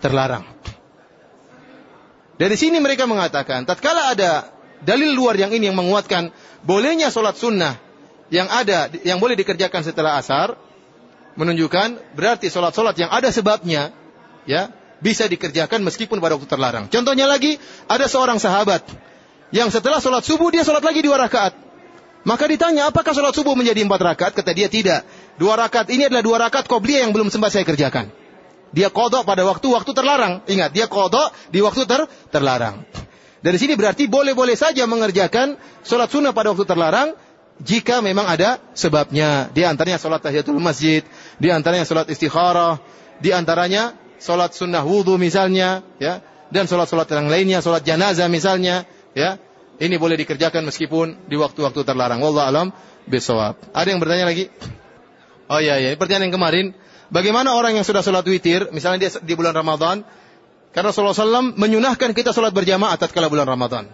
Terlarang. Dari sini mereka mengatakan, tatkala ada dalil luar yang ini yang menguatkan bolehnya solat sunnah yang ada yang boleh dikerjakan setelah asar menunjukkan berarti sholat-sholat yang ada sebabnya ya bisa dikerjakan meskipun pada waktu terlarang. Contohnya lagi ada seorang sahabat yang setelah sholat subuh dia sholat lagi dua rakaat. Maka ditanya apakah sholat subuh menjadi empat rakaat? Kata dia tidak. Dua rakaat ini adalah dua rakaat qobliyah yang belum sempat saya kerjakan. Dia kodok pada waktu waktu terlarang. Ingat, dia kodok di waktu ter terlarang. Dari sini berarti boleh-boleh saja mengerjakan sholat sunnah pada waktu terlarang jika memang ada sebabnya. Di antaranya sholat tahiyatul masjid, di antaranya sholat istikharah, di antaranya sholat sunnah wudhu misalnya, ya, dan sholat-sholat yang lainnya, sholat janazah misalnya, ya. Ini boleh dikerjakan meskipun di waktu-waktu terlarang. Wallah alam. Ada yang bertanya lagi? Oh iya iya, pertanyaan yang kemarin, bagaimana orang yang sudah sholat witir, misalnya dia di bulan Ramadan, karena Rasulullah SAW menyunahkan kita sholat berjamaah tatkala bulan Ramadan.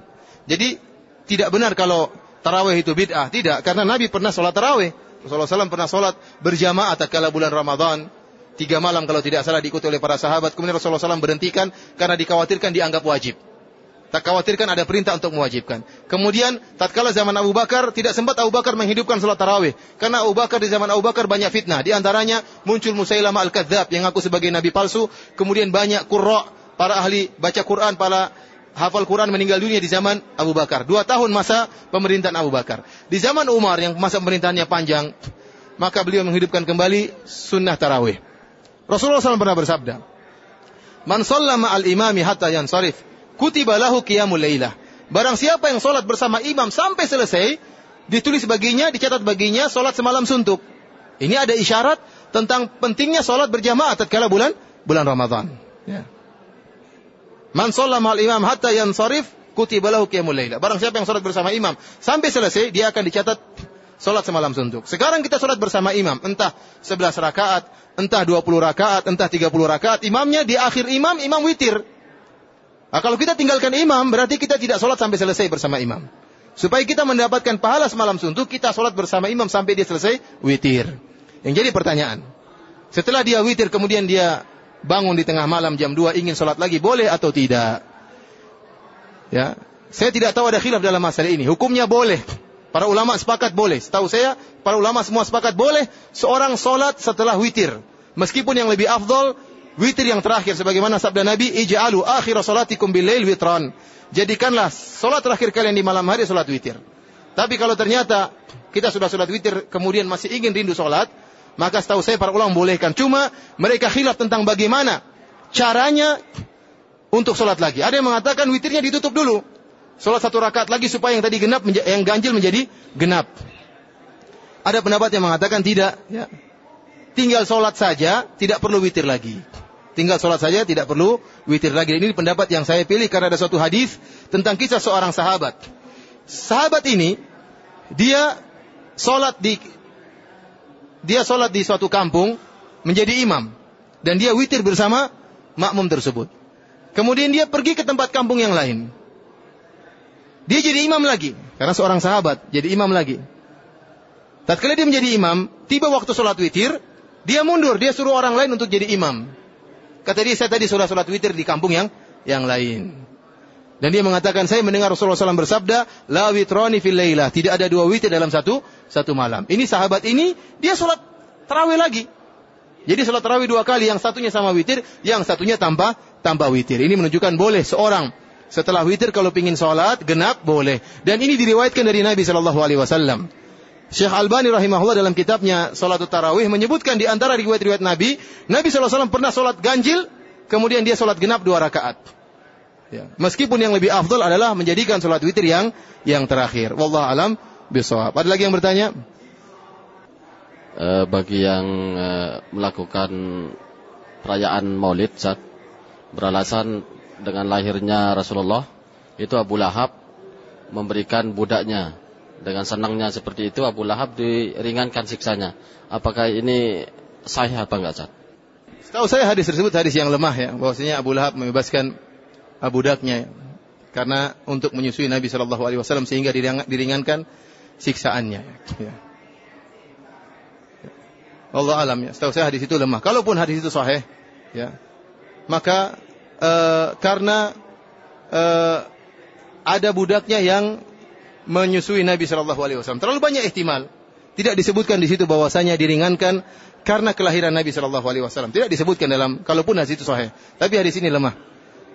Jadi tidak benar kalau tarawih itu bid'ah, tidak, karena Nabi pernah sholat tarawih. Rasulullah SAW pernah sholat berjamaah tatkala bulan Ramadan. Tiga malam kalau tidak salah diikuti oleh para sahabat. Kemudian Rasulullah SAW berhentikan karena dikhawatirkan dianggap wajib. Tak khawatirkan ada perintah untuk mewajibkan. Kemudian tatkala zaman Abu Bakar tidak sempat Abu Bakar menghidupkan salat tarawih karena Abu Bakar di zaman Abu Bakar banyak fitnah. Di antaranya muncul Musailamah al-Kadzab yang ngaku sebagai nabi palsu, kemudian banyak qurra para ahli baca Quran, para hafal Quran meninggal dunia di zaman Abu Bakar. Dua tahun masa pemerintahan Abu Bakar. Di zaman Umar yang masa pemerintahannya panjang, maka beliau menghidupkan kembali sunnah tarawih. Rasulullah SAW pernah bersabda, Man sallama al-imami hatta yansarif, kutiba lahu qiyamul lailah. Barang siapa yang sholat bersama imam sampai selesai, ditulis baginya, dicatat baginya sholat semalam suntuk. Ini ada isyarat tentang pentingnya sholat berjamaah tatkala bulan bulan Ramadan. Ya. Man sallama al-imam hatta yansarif, kutiba lahu qiyamul lailah. Barang siapa yang sholat bersama imam sampai selesai, dia akan dicatat sholat semalam suntuk. Sekarang kita sholat bersama imam, entah 11 rakaat, entah 20 rakaat, entah 30 rakaat, imamnya di akhir imam, imam witir. Nah, kalau kita tinggalkan imam, berarti kita tidak sholat sampai selesai bersama imam. Supaya kita mendapatkan pahala semalam suntuk, kita sholat bersama imam sampai dia selesai witir. Yang jadi pertanyaan, setelah dia witir, kemudian dia bangun di tengah malam jam 2 ingin sholat lagi, boleh atau tidak? Ya, saya tidak tahu ada khilaf dalam masalah ini. Hukumnya boleh. Para ulama sepakat boleh. Setahu saya, para ulama semua sepakat boleh seorang solat setelah witir. Meskipun yang lebih afdol, witir yang terakhir. Sebagaimana sabda Nabi, Ija'alu akhir salatikum bilail witran. Jadikanlah solat terakhir kalian di malam hari solat witir. Tapi kalau ternyata kita sudah solat witir, kemudian masih ingin rindu solat, maka setahu saya para ulama bolehkan. Cuma mereka khilaf tentang bagaimana caranya untuk solat lagi. Ada yang mengatakan witirnya ditutup dulu. Sholat satu rakaat lagi supaya yang tadi genap, yang ganjil menjadi genap. Ada pendapat yang mengatakan tidak. Ya. Tinggal sholat saja, tidak perlu witir lagi. Tinggal sholat saja, tidak perlu witir lagi. Ini pendapat yang saya pilih karena ada suatu hadis tentang kisah seorang sahabat. Sahabat ini, dia sholat di dia sholat di suatu kampung menjadi imam dan dia witir bersama makmum tersebut. Kemudian dia pergi ke tempat kampung yang lain. Dia jadi imam lagi. Karena seorang sahabat jadi imam lagi. Tatkala dia menjadi imam, tiba waktu sholat witir, dia mundur, dia suruh orang lain untuk jadi imam. Kata dia, saya tadi sudah sholat witir di kampung yang yang lain. Dan dia mengatakan, saya mendengar Rasulullah SAW bersabda, La witroni fil laylah. Tidak ada dua witir dalam satu satu malam. Ini sahabat ini, dia sholat terawih lagi. Jadi sholat terawih dua kali, yang satunya sama witir, yang satunya tanpa tanpa witir. Ini menunjukkan boleh seorang setelah witir kalau pingin sholat, genap boleh. Dan ini diriwayatkan dari Nabi Shallallahu Alaihi Wasallam. Syekh Albani rahimahullah dalam kitabnya Salatul Tarawih menyebutkan di antara riwayat-riwayat Nabi, Nabi SAW pernah sholat ganjil, kemudian dia sholat genap dua rakaat. Ya. Meskipun yang lebih afdol adalah menjadikan sholat witir yang yang terakhir. Wallah alam bisawab. Ada lagi yang bertanya? E, bagi yang e, melakukan perayaan Maulid, saat beralasan dengan lahirnya Rasulullah itu Abu Lahab memberikan budaknya dengan senangnya seperti itu Abu Lahab diringankan siksanya apakah ini sahih apa enggak Ustaz? Setahu saya hadis tersebut hadis yang lemah ya bahwasanya Abu Lahab membebaskan Abu Daknya karena untuk menyusui Nabi Shallallahu Alaihi Wasallam sehingga diringankan siksaannya. Ya. Allah alam ya. Setahu saya hadis itu lemah. Kalaupun hadis itu sahih, ya, maka uh, karena uh, ada budaknya yang menyusui Nabi Shallallahu Alaihi Wasallam. Terlalu banyak ihtimal. Tidak disebutkan di situ bahwasanya diringankan karena kelahiran Nabi Shallallahu Alaihi Wasallam. Tidak disebutkan dalam, kalaupun hadis itu sahih. Tapi hadis ini lemah.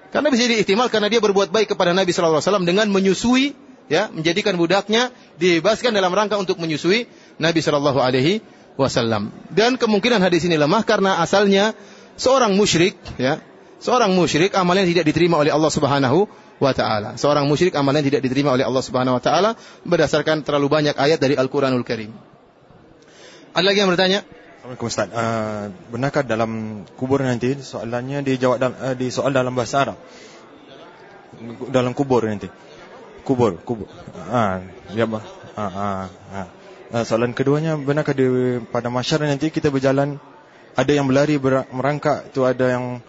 Karena bisa diihtimal karena dia berbuat baik kepada Nabi Shallallahu Alaihi Wasallam dengan menyusui, ya, menjadikan budaknya dibebaskan dalam rangka untuk menyusui Nabi Shallallahu Alaihi Wasallam. Dan kemungkinan hadis ini lemah karena asalnya seorang musyrik, ya, seorang musyrik amalnya tidak diterima oleh Allah Subhanahu wa taala. Seorang musyrik amalnya tidak diterima oleh Allah Subhanahu wa taala berdasarkan terlalu banyak ayat dari Al-Qur'anul Karim. Ada lagi yang bertanya? Assalamualaikum Ustaz. Uh, benarkah dalam kubur nanti soalannya dijawab dalam, uh, di soal dalam bahasa Arab? Dalam kubur nanti. Kubur, kubur. Ah, ya bah. Ah, ah. Uh, soalan keduanya benarkah di pada masyarakat nanti kita berjalan ada yang berlari ber, merangkak itu ada yang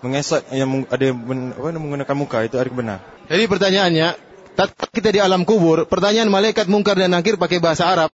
mengesat yang ada yang menggunakan muka itu ada benar. Jadi pertanyaannya, kita di alam kubur, pertanyaan malaikat mungkar dan nakir pakai bahasa Arab,